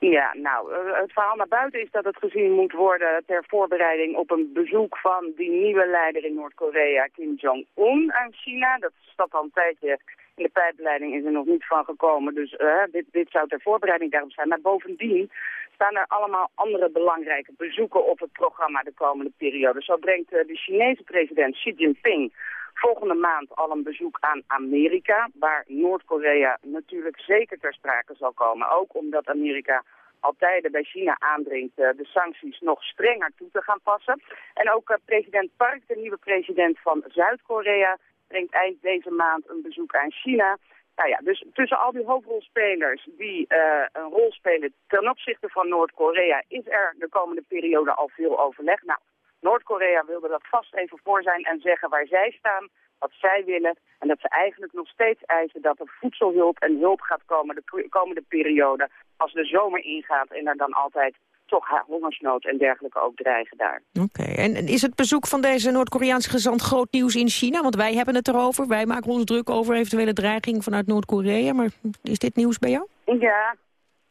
Ja, nou, het verhaal naar buiten is dat het gezien moet worden ter voorbereiding op een bezoek van die nieuwe leider in Noord-Korea, Kim Jong-un, aan China. Dat staat al een tijdje in de pijpleiding, is er nog niet van gekomen. Dus uh, dit, dit zou ter voorbereiding daarop zijn. Maar bovendien staan er allemaal andere belangrijke bezoeken op het programma de komende periode. Zo brengt uh, de Chinese president Xi Jinping volgende maand al een bezoek aan Amerika, waar Noord-Korea natuurlijk zeker ter sprake zal komen. Ook omdat Amerika al tijden bij China aandringt uh, de sancties nog strenger toe te gaan passen. En ook uh, president Park, de nieuwe president van Zuid-Korea, brengt eind deze maand een bezoek aan China. Nou ja, dus tussen al die hoofdrolspelers die uh, een rol spelen ten opzichte van Noord-Korea... is er de komende periode al veel overleg. Nou, Noord-Korea wilde dat vast even voor zijn en zeggen waar zij staan, wat zij willen. En dat ze eigenlijk nog steeds eisen dat er voedselhulp en hulp gaat komen de komende periode. Als de zomer ingaat en er dan altijd toch hongersnood en dergelijke ook dreigen daar. Oké, en is het bezoek van deze Noord-Koreaanse gezant groot nieuws in China? Want wij hebben het erover, wij maken ons druk over eventuele dreiging vanuit Noord-Korea. Maar is dit nieuws bij jou? Ja,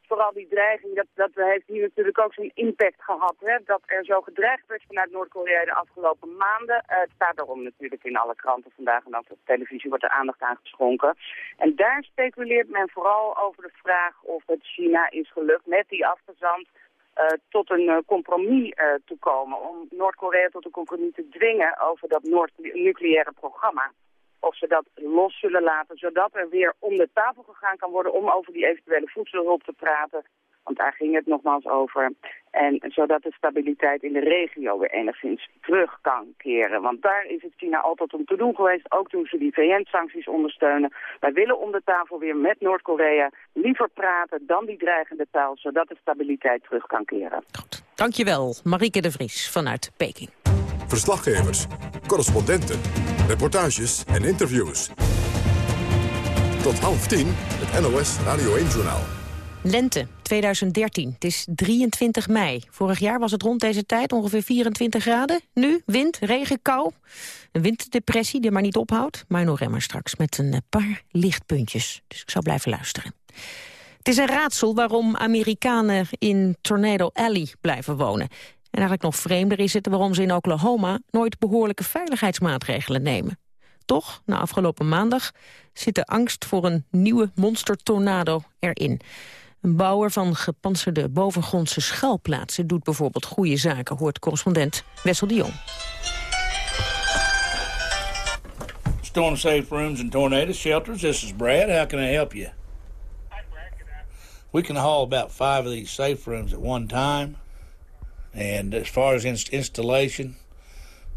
vooral die dreiging, dat, dat heeft hier natuurlijk ook zijn impact gehad. Hè? Dat er zo gedreigd werd vanuit Noord-Korea de afgelopen maanden. Uh, het staat daarom natuurlijk in alle kranten vandaag en ook op televisie wordt er aandacht aan geschonken. En daar speculeert men vooral over de vraag of het China is gelukt met die afgezand uh, tot een uh, compromis te komen. Om Noord-Korea tot een compromis te dwingen over dat Noord-nucleaire programma of ze dat los zullen laten, zodat er weer om de tafel gegaan kan worden om over die eventuele voedselhulp te praten. Want daar ging het nogmaals over. En zodat de stabiliteit in de regio weer enigszins terug kan keren. Want daar is het China altijd om te doen geweest, ook toen ze die VN-sancties ondersteunen. Wij willen om de tafel weer met Noord-Korea liever praten dan die dreigende taal, zodat de stabiliteit terug kan keren. Dankjewel, Marieke de Vries vanuit Peking. Verslaggevers, correspondenten, reportages en interviews. Tot half tien, het NOS Radio 1-journaal. Lente 2013. Het is 23 mei. Vorig jaar was het rond deze tijd ongeveer 24 graden. Nu wind, regen, kou. Een winddepressie die maar niet ophoudt. Maar nog remmer straks met een paar lichtpuntjes. Dus ik zal blijven luisteren. Het is een raadsel waarom Amerikanen in Tornado Alley blijven wonen. En eigenlijk nog vreemder is het waarom ze in Oklahoma nooit behoorlijke veiligheidsmaatregelen nemen. Toch, na afgelopen maandag, zit de angst voor een nieuwe monstertornado erin. Een bouwer van gepantserde bovengrondse schuilplaatsen doet bijvoorbeeld goede zaken, hoort correspondent Wessel de Jong. Storm safe rooms and tornado shelters. This is Brad. How can I help you? We can haul about five of these safe rooms at one time. And as far as inst installation,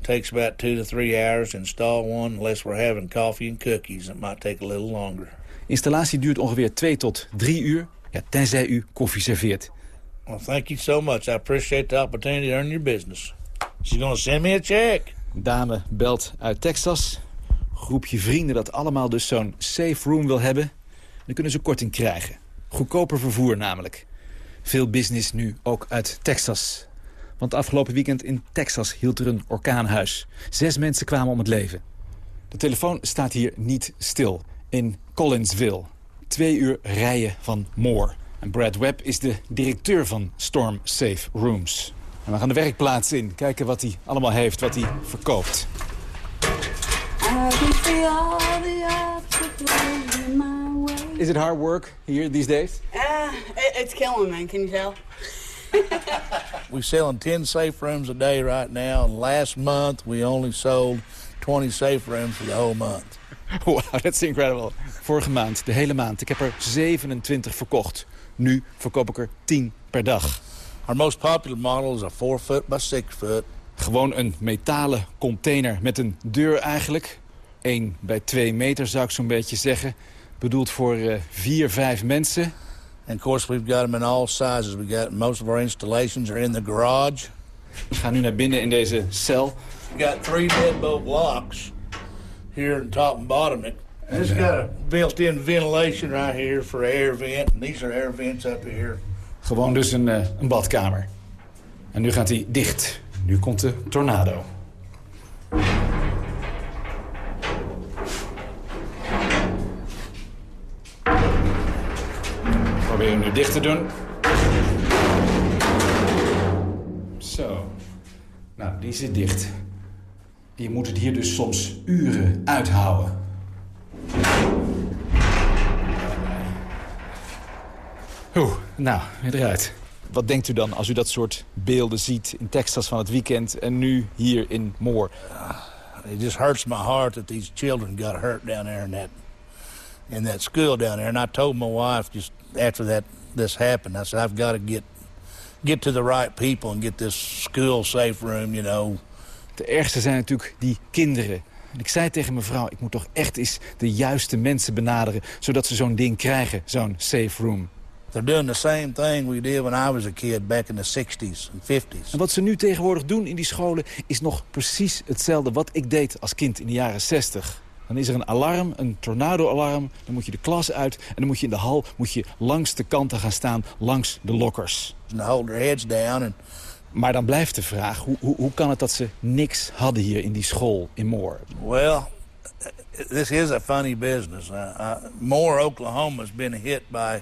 it takes about two to three hours to install one. Unless we're having coffee and cookies, it might take a little longer. Installatie duurt ongeveer 2 tot 3 uur, ja, tenzij u koffie serveert. Well, thank you so much. I appreciate the opportunity to earn your business. She's gonna send me a check. Dame belt uit Texas. Groepje vrienden dat allemaal dus zo'n safe room wil hebben. Dan kunnen ze korting krijgen. Goedkoper vervoer namelijk. Veel business nu ook uit Texas. Want afgelopen weekend in Texas hield er een orkaanhuis. Zes mensen kwamen om het leven. De telefoon staat hier niet stil. In Collinsville. Twee uur rijden van Moore. En Brad Webb is de directeur van Storm Safe Rooms. En we gaan de werkplaats in. Kijken wat hij allemaal heeft, wat hij verkoopt. Is it hard work here these days? Uh, it's killing me, can you tell? We're selling 10 safe rooms a day right now. And last month, we only sold 20 safe rooms for the whole month. Wow, that's incredible. Vorige maand, de hele maand. Ik heb er 27 verkocht. Nu verkoop ik er 10 per dag. Our most popular model is a 4 foot by 6 foot. Gewoon een metalen container met een deur eigenlijk. 1 bij 2 meter zou ik zo'n beetje zeggen. Bedoeld voor uh, 4, 5 mensen. And of course we've got them in all sizes. We got most of our installations are in the garage. We gaan nu naar binnen in deze cel. We got three deadbolt locks here the top and bottom. It it's got a built-in ventilation right here for air vent. And these are air vents up here. Gewoon dus een, uh, een badkamer. En nu gaat hij dicht. Nu komt de tornado. Probeer hem nu dicht te doen. Zo. Nou, die zit dicht. Je moet het hier dus soms uren uithouden. Oeh, nou, weer eruit. Wat denkt u dan als u dat soort beelden ziet in Texas van het weekend... en nu hier in Moore? Uh, it just hurts my heart that these children got hurt down there in that, in that school down there. And I told my wife just after that this happened, I said, I've got to get, get to the right people and get this school safe room, you know. De ergste zijn natuurlijk die kinderen. En ik zei tegen mevrouw, ik moet toch echt eens de juiste mensen benaderen... zodat ze zo'n ding krijgen, zo'n safe room. They're doing the same thing we did when I was a kid back in the 60s and 50s. En wat ze nu tegenwoordig doen in die scholen is nog precies hetzelfde wat ik deed als kind in de jaren 60. Dan is er een alarm, een tornado-alarm. Dan moet je de klas uit en dan moet je in de hal moet je langs de kanten gaan staan, langs de lokkers. Hold their heads down and maar dan blijft de vraag, hoe, hoe, hoe kan het dat ze niks hadden hier in die school in Moore? Well, this is a funny business. Uh, uh, Moore, Oklahoma has been hit by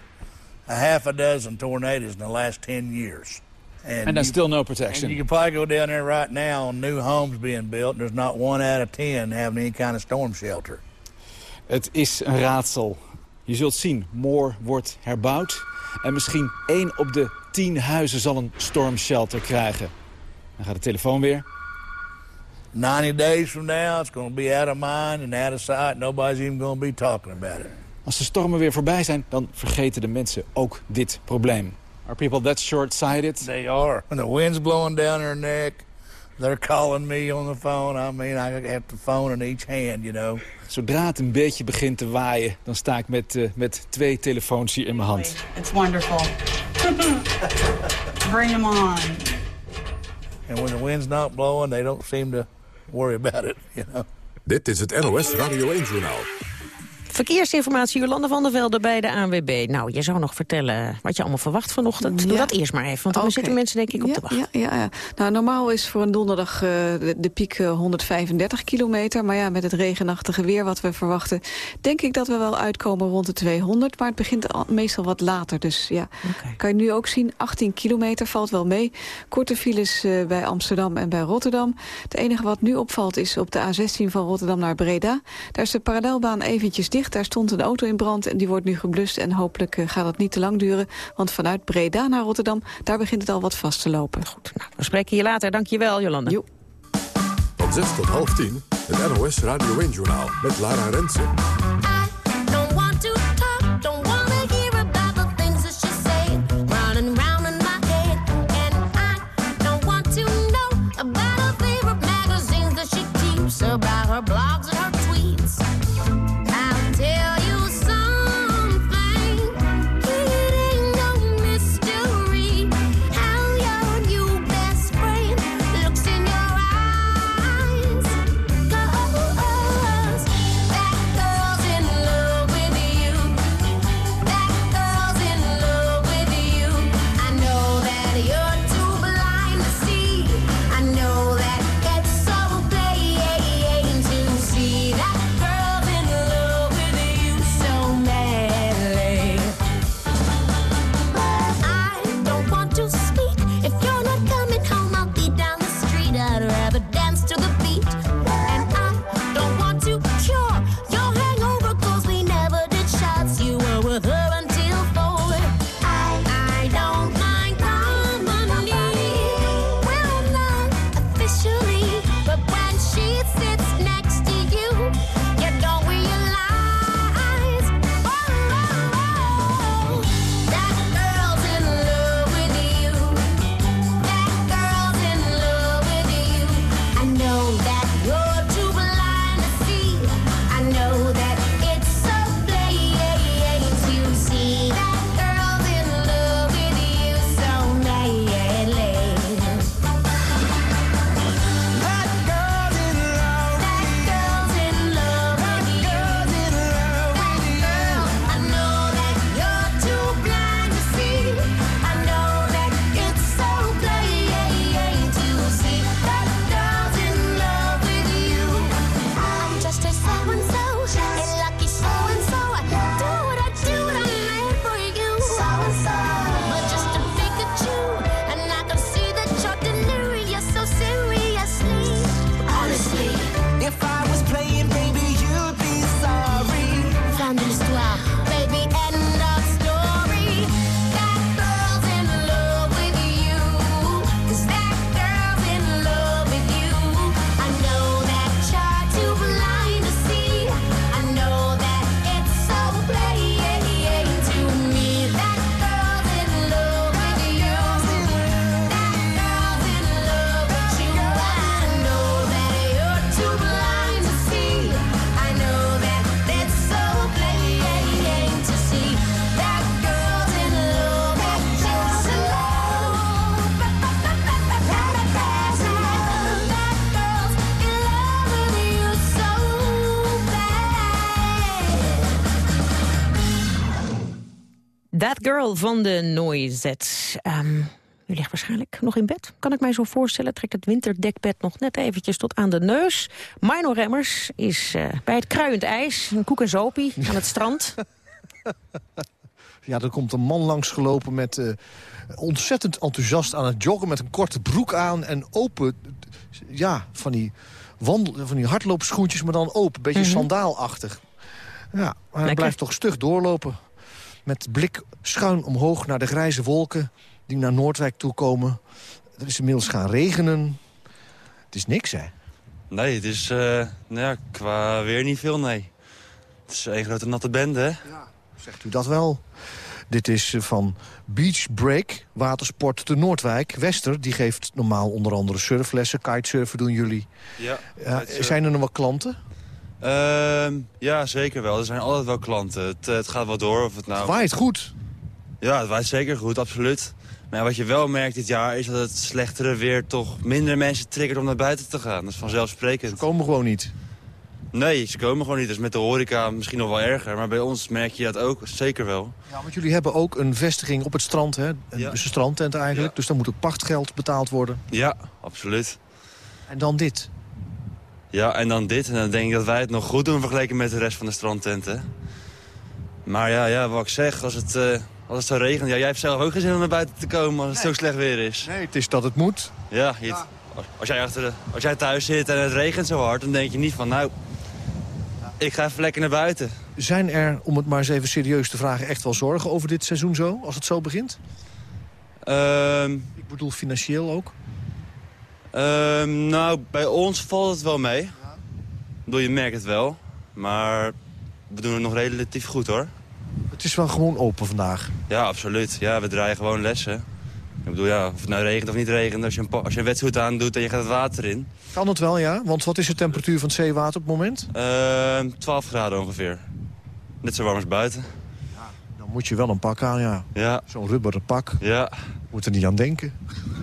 a half a dozen tornadoes in the last 10 years. And, and there's still no protection. And you can probably go down there right now on new homes being built. There's not one out of ten having any kind of storm shelter. Het is een raadsel. Je zult zien, Moor wordt herbouwd. En misschien één op de tien huizen zal een stormshelter krijgen. Dan gaat de telefoon weer. 90 days from now, it's going to be out of mind and out of sight. Nobody's even going to be talking about it. Als de stormen weer voorbij zijn, dan vergeten de mensen ook dit probleem. Are people that short-sighted? They are. When the wind's blowing down their neck, they're calling me on the phone. I mean, I have the phone in each hand, you know. Zodra het een beetje begint te waaien, dan sta ik met, uh, met twee telefoons hier in mijn hand. It's wonderful. Bring them on. And when the wind's not blowing, they don't seem to worry about it, you know. Dit is het NOS Radio 1-journaal Verkeersinformatie, Jolande van der Velde bij de ANWB. Nou, je zou nog vertellen wat je allemaal verwacht vanochtend. Doe dat eerst maar even, want dan okay. zitten mensen denk ik op ja, de wacht. Ja, ja, ja. Nou, normaal is voor een donderdag uh, de, de, piek 135 kilometer. Maar ja, met het regenachtige weer wat we verwachten... denk ik dat we wel uitkomen rond de 200. Maar het begint al, meestal wat later. Dus ja, okay. kan je nu ook zien, 18 kilometer valt wel mee. Korte files uh, bij Amsterdam en bij Rotterdam. Het enige wat nu opvalt is op de A16 van Rotterdam naar Breda. Daar is de parallelbaan eventjes dicht. Daar stond een auto in brand en die wordt nu geblust. En hopelijk uh, gaat het niet te lang duren. Want vanuit Breda naar Rotterdam, daar begint het al wat vast te lopen. Goed, nou, we spreken je later. Dank je wel, Jolande. Jo. Van 6 tot half 10, het NOS Radio 1-journaal met Lara Rensen. Girl van de Noisettes. Um, u ligt waarschijnlijk nog in bed, kan ik mij zo voorstellen. Trekt het winterdekbed nog net eventjes tot aan de neus. Mino Remmers is uh, bij het kruiend ijs, een koek en zopie aan het strand. Ja, er komt een man langsgelopen met eh, ontzettend enthousiast aan het joggen... met een korte broek aan en open, ja, van die, wandel, van die hardloopschoentjes, maar dan open. Een beetje Mhm. sandaalachtig. Ja, maar hij Lekker. blijft toch stug doorlopen. Met blik schuin omhoog naar de grijze wolken die naar Noordwijk toe komen. Er is inmiddels gaan regenen. Het is niks, hè? Nee, het is eh, nou ja, qua weer niet veel, nee. Het is één grote natte bende, hè? Zegt u dat wel? Dit is van Beach Break, watersport te Noordwijk. Wester, die geeft normaal onder andere surflessen. Kitesurfen doen jullie. Ja. Ja, zijn er nog wel klanten? Ehm, ja, zeker wel. Er zijn altijd wel klanten. Het, eh, het gaat wel door of het nou... Het waait goed. Ja, het waait zeker goed, absoluut. Maar wat je wel merkt dit jaar is dat het slechtere weer toch minder mensen triggert om naar buiten te gaan. Dat is vanzelfsprekend. Ze komen gewoon niet. Nee, ze komen gewoon niet. Dat is met de horeca misschien nog wel erger. Maar bij ons merk je dat ook, zeker wel. Ja, want jullie hebben ook een vestiging op het strand, hè? Een strandtent eigenlijk. Dus daar moet ook pachtgeld betaald worden. Ja, absoluut. En dan dit. Ja, en dan dit. En dan denk ik dat wij het nog goed doen vergeleken met de rest van de strandtenten. Maar ja, ja wat ik zeg, als het, eh, als het zo regent... Ja, jij hebt zelf ook geen zin om naar buiten te komen als het zo slecht weer is. Nee, het is dat het moet. Ja, je- Als, jij achter de, als jij thuis zit en het regent zo hard... dan denk je niet van, nou, ik ga even lekker naar buiten. Zijn er, om het maar eens even serieus te vragen... echt wel zorgen over dit seizoen zo, als het zo begint? Ehm, Ik bedoel financieel ook. Ehm, nou, bij ons valt het wel mee. Ik bedoel, je merkt het wel. Maar we doen het nog relatief goed, hoor. Het is wel gewoon open vandaag. Ja, absoluut. Ja, we draaien gewoon lessen. Ik bedoel, ja, of het nou regent of niet regent... als je een, als je een wetsuit aandoet en je gaat het water in... Kan het wel, ja? Want wat is de temperatuur van het zeewater op het moment? Ehm 12 graden ongeveer. Net zo warm als buiten. Dan moet je wel een pak aan, ja. Ja. Zo'n rubberen pak. Ja. Moet er niet aan denken.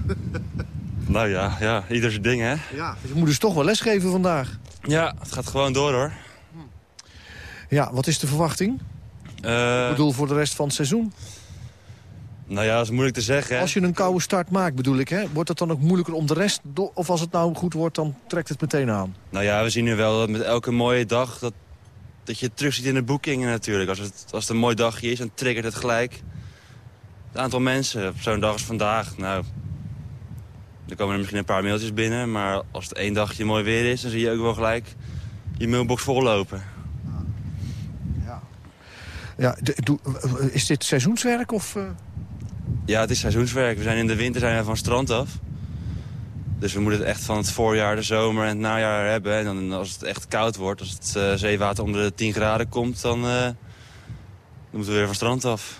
Nou ja, ja, ieder zijn ding, hè? Ja. Je moet dus toch wel lesgeven vandaag. Ja, het gaat gewoon door, hoor. Ja, wat is de verwachting? Eh, Ik bedoel, voor de rest van het seizoen. Nou ja, dat is moeilijk te zeggen, hè? Als je een koude start maakt, bedoel ik, hè? Wordt het dan ook moeilijker om de rest... Of als het nou goed wordt, dan trekt het meteen aan? Nou ja, we zien nu wel dat met elke mooie dag... dat, dat je het terug ziet in de boekingen natuurlijk. Als het, als het een mooi dagje is, dan triggert het gelijk. Het aantal mensen op zo'n dag als vandaag, nou... Er komen er misschien een paar mailtjes binnen... maar als het één dagje mooi weer is, dan zie je ook wel gelijk je mailbox vollopen. Ja, doe- is dit seizoenswerk of... eh? Ja, het is seizoenswerk. We zijn in de winter zijn we van het strand af. Dus we moeten het echt van het voorjaar, de zomer en het najaar hebben. En dan als het echt koud wordt, als het eh, zeewater onder de 10 graden komt... dan, eh, dan moeten we weer van het strand af.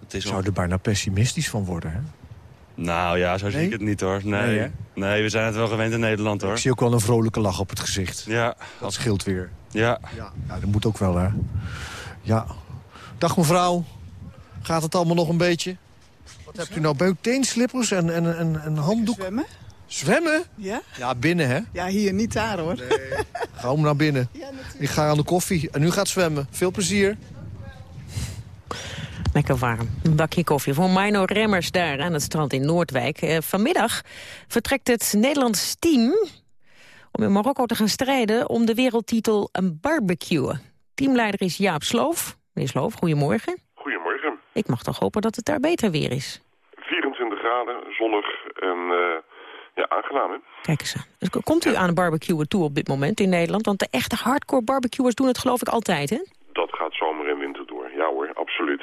Het is zou er bijna pessimistisch van worden, hè? Nou ja, zo zie Nee? ik het niet hoor. Nee. Nee? Nee, we zijn het wel gewend in Nederland hoor. Ik zie ook wel een vrolijke lach op het gezicht. Ja. Dat scheelt weer. Ja. Ja, dat moet ook wel, hè? Ja. Dag mevrouw. Gaat het allemaal nog een beetje? Wat hebt u nou bij uw teenslippers en, en, en een handdoek? Zwemmen? Zwemmen? Ja? Ja, binnen, hè? Ja, hier, niet daar hoor. Ga om naar binnen. Ik ga aan de koffie en u gaat zwemmen. Veel plezier. Lekker warm. Een bakje koffie voor Mino Remmers daar aan het strand in Noordwijk. Eh, vanmiddag vertrekt het Nederlands team om in Marokko te gaan strijden om de wereldtitel een barbecue. Teamleider is Jaap Sloof. Meneer Sloof, goedemorgen. Goedemorgen. Ik mag toch hopen dat het daar beter weer is. 24 graden, zonnig en eh, ja, aangenaam, hè? Kijk eens aan. Dus Komt u aan een barbecue toe op dit moment in Nederland? Want de echte hardcore barbecuers doen het geloof ik altijd, hè? Dat gaat zomer en winter door. Ja hoor, absoluut.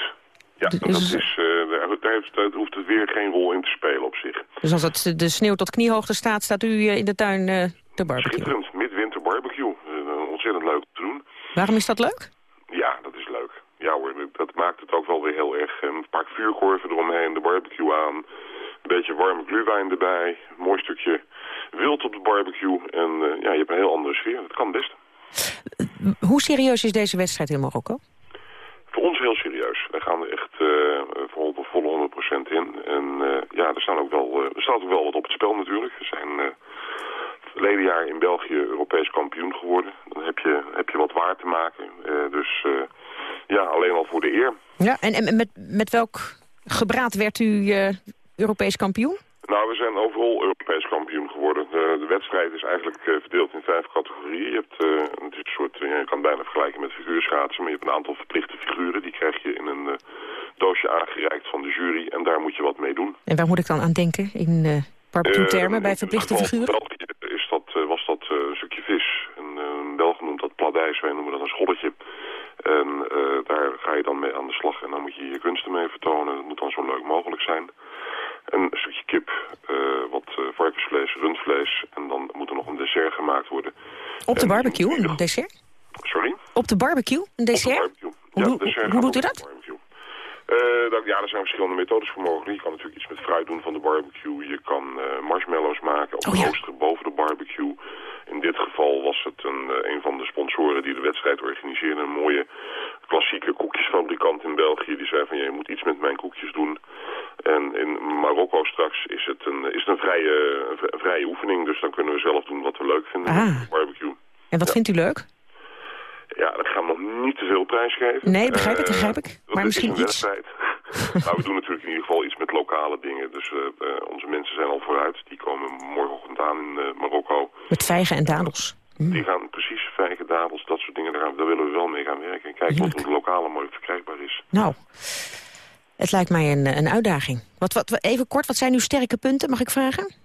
Ja, Dus- dat is, eh, daar, daar, heeft, daar hoeft het weer geen rol in te spelen op zich. Dus als het de sneeuw tot kniehoogte staat, staat u eh, in de tuin eh te barbecue. Schitterend, midwinter barbecue. Ontzettend leuk te doen. Waarom is dat leuk? Ja, dat is leuk. Ja hoor, dat, maakt het ook wel weer heel erg. Een paar vuurkorven eromheen, de barbecue aan. Een beetje warme gluwijn erbij. Een mooi stukje wild op de barbecue. En ja, je hebt een heel andere sfeer. Dat kan best. Hoe serieus is deze wedstrijd in Marokko? Voor ons heel serieus. Wij gaan er echt eh, voor de volle 100% in. En eh, ja, er, staan ook wel, eh, er staat ook wel wat op het spel natuurlijk. We zijn eh verleden jaar in België Europees kampioen geworden. Dan heb je, heb je wat waar te maken. Eh, dus eh, ja, alleen al voor de eer. Ja, en, en met, met welk gebraad werd u eh, Europees kampioen? Nou, we zijn overal Europees kampioen geworden. De, wedstrijd is eigenlijk eh, verdeeld in vijf categorieën. Je, hebt, eh, een soort, ja, je kan het bijna vergelijken met figuurschaatsen, maar je hebt een aantal verplichte figuren. Die krijg je in een eh, doosje aangereikt van de jury en daar moet je wat mee doen. En waar moet ik dan aan denken in uh, barbecue-termen bij verplichte figuren? België is dat, was dat een stukje vis. Een, een Belgen noemt dat pladijs, wij noemen dat een scholletje. En daar ga je dan mee aan de slag en dan moet je je kunsten mee vertonen. Het moet dan zo leuk mogelijk zijn. Een stukje kip, wat varkensvlees, rundvlees en dan moet er nog een dessert gemaakt worden. Op de barbecue, een dessert? Sorry? Op de barbecue, een dessert? Op de barbecue. Ja, hoe, dessert hoe doet u dat? Uh, dat, ja, er zijn verschillende methodes voor mogelijk. Je kan natuurlijk iets met fruit doen van de barbecue. Je kan uh, marshmallows maken of oh, ja. roosteren boven de barbecue. In dit geval was het een, een van de sponsoren die de wedstrijd organiseerde. Een mooie klassieke koekjesfabrikant in België. Die zei van, ja, je moet iets met mijn koekjes doen. En in Marokko straks is het een, is het een, vrije, een vrije oefening. Dus dan kunnen we zelf doen wat we leuk vinden ah. barbecue. En wat ja. vindt u leuk? Ja, dat gaan we nog niet te veel prijsgeven. Nee, begrijp ik, begrijp ik. Uh, maar misschien iets... nou, we doen natuurlijk in ieder geval iets met lokale dingen. Dus uh, uh, onze mensen zijn al vooruit. Die komen morgenochtend aan in Marokko. Met vijgen en dadels. Mm. Die gaan precies vijgen, dadels, dat soort dingen. Daar, gaan, daar willen we wel mee gaan werken. En kijken wat de lokale markt verkrijgbaar is. Nou, het lijkt mij een, een uitdaging. Wat, wat, even kort, wat zijn uw sterke punten, mag ik vragen?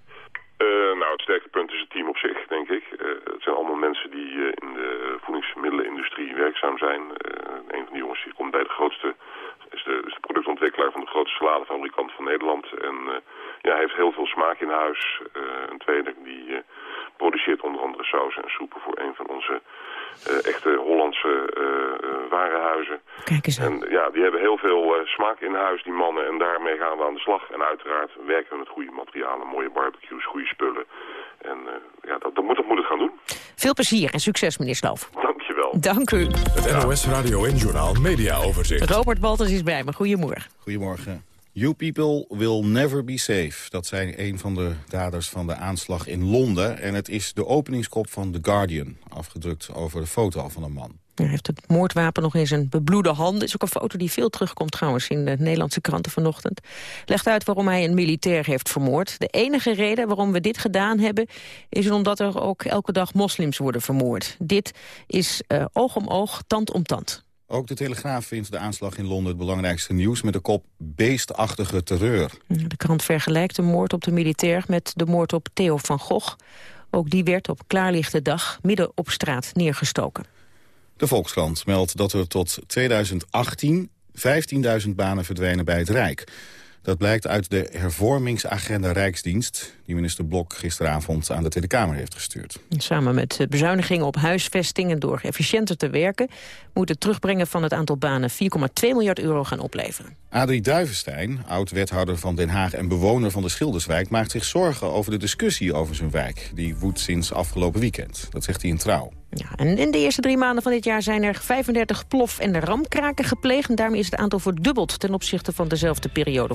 nou, het sterke punt is het team op zich, denk ik. het zijn allemaal mensen die in de voedingsmiddelenindustrie werkzaam zijn. een van die jongens die komt bij de grootste, is de, is de productontwikkelaar van de grootste saladefabrikant van Nederland. En ja, hij heeft heel veel smaak in huis. Een tweede die produceert onder andere sausen en soepen voor een van onze echte Hollandse warenhuizen. Kijk eens En ja, die hebben heel veel smaak in huis, die mannen. En daarmee gaan we aan de slag. En uiteraard werken we met goede materialen, mooie barbecues, goede spullen. En ja, dat, dat, moet, dat moet het gaan doen. Veel plezier en succes, meneer Sloof. Dankjewel. Dank u. Het NOS Radio en Journaal Media Overzicht. Robert Balters is bij me. Goedemorgen. Goedemorgen. You people will never be safe. Dat zijn een van de daders van de aanslag in Londen. En het is de openingskop van The Guardian. Afgedrukt over de foto van een man. Hij heeft het moordwapen nog in zijn bebloede handen. is ook een foto die veel terugkomt trouwens in de Nederlandse kranten vanochtend. Legt uit waarom hij een militair heeft vermoord. De enige reden waarom we dit gedaan hebben... is omdat er ook elke dag moslims worden vermoord. Dit is uh, oog om oog, tand om tand. Ook de Telegraaf vindt de aanslag in Londen het belangrijkste nieuws... met de kop beestachtige terreur. De krant vergelijkt de moord op de militair met de moord op Theo van Gogh. Ook die werd op klaarlichte dag midden op straat neergestoken. De Volkskrant meldt dat er tot 2018 15.000 banen verdwijnen bij het Rijk. Dat blijkt uit de hervormingsagenda Rijksdienst... die minister Blok gisteravond aan de Tweede Kamer heeft gestuurd. Samen met bezuinigingen op huisvesting en door efficiënter te werken... moet het terugbrengen van het aantal banen 4,2 miljard euro gaan opleveren. Adrie Duivenstein, oud-wethouder van Den Haag en bewoner van de Schilderswijk... maakt zich zorgen over de discussie over zijn wijk. Die woedt sinds afgelopen weekend. Dat zegt hij in Trouw. Ja, en in de eerste drie maanden van dit jaar zijn er 35 plof- en ramkraken gepleegd. En daarmee is het aantal verdubbeld ten opzichte van dezelfde periode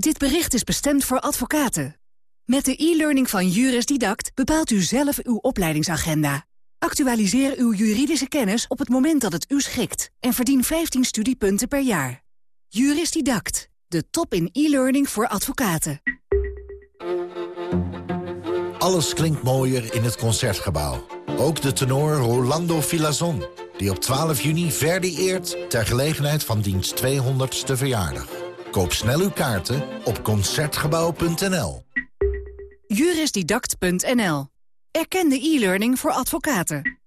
Dit bericht is bestemd voor advocaten. Met de e-learning van Juris Didact bepaalt u zelf uw opleidingsagenda. Actualiseer uw juridische kennis op het moment dat het u schikt. En verdien 15 studiepunten per jaar. Juris Didact. De top in e-learning voor advocaten. Alles klinkt mooier in het Concertgebouw. Ook de tenor Rolando Filazon, die op 12 juni Verdi eert... ter gelegenheid van diens 200ste verjaardag. Koop snel uw kaarten op Concertgebouw.nl. Jurisdidact.nl. Erkende e-learning voor advocaten.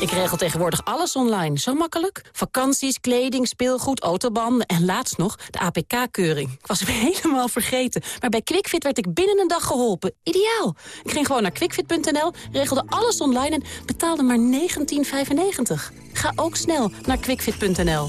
Ik regel tegenwoordig alles online. Zo makkelijk. Vakanties, kleding, speelgoed, autobanden en laatst nog de APK-keuring. Ik was hem helemaal vergeten. Maar bij QuickFit werd ik binnen een dag geholpen. Ideaal. Ik ging gewoon naar quickfit.nl, regelde alles online en betaalde maar 19,95. Ga ook snel naar quickfit.nl.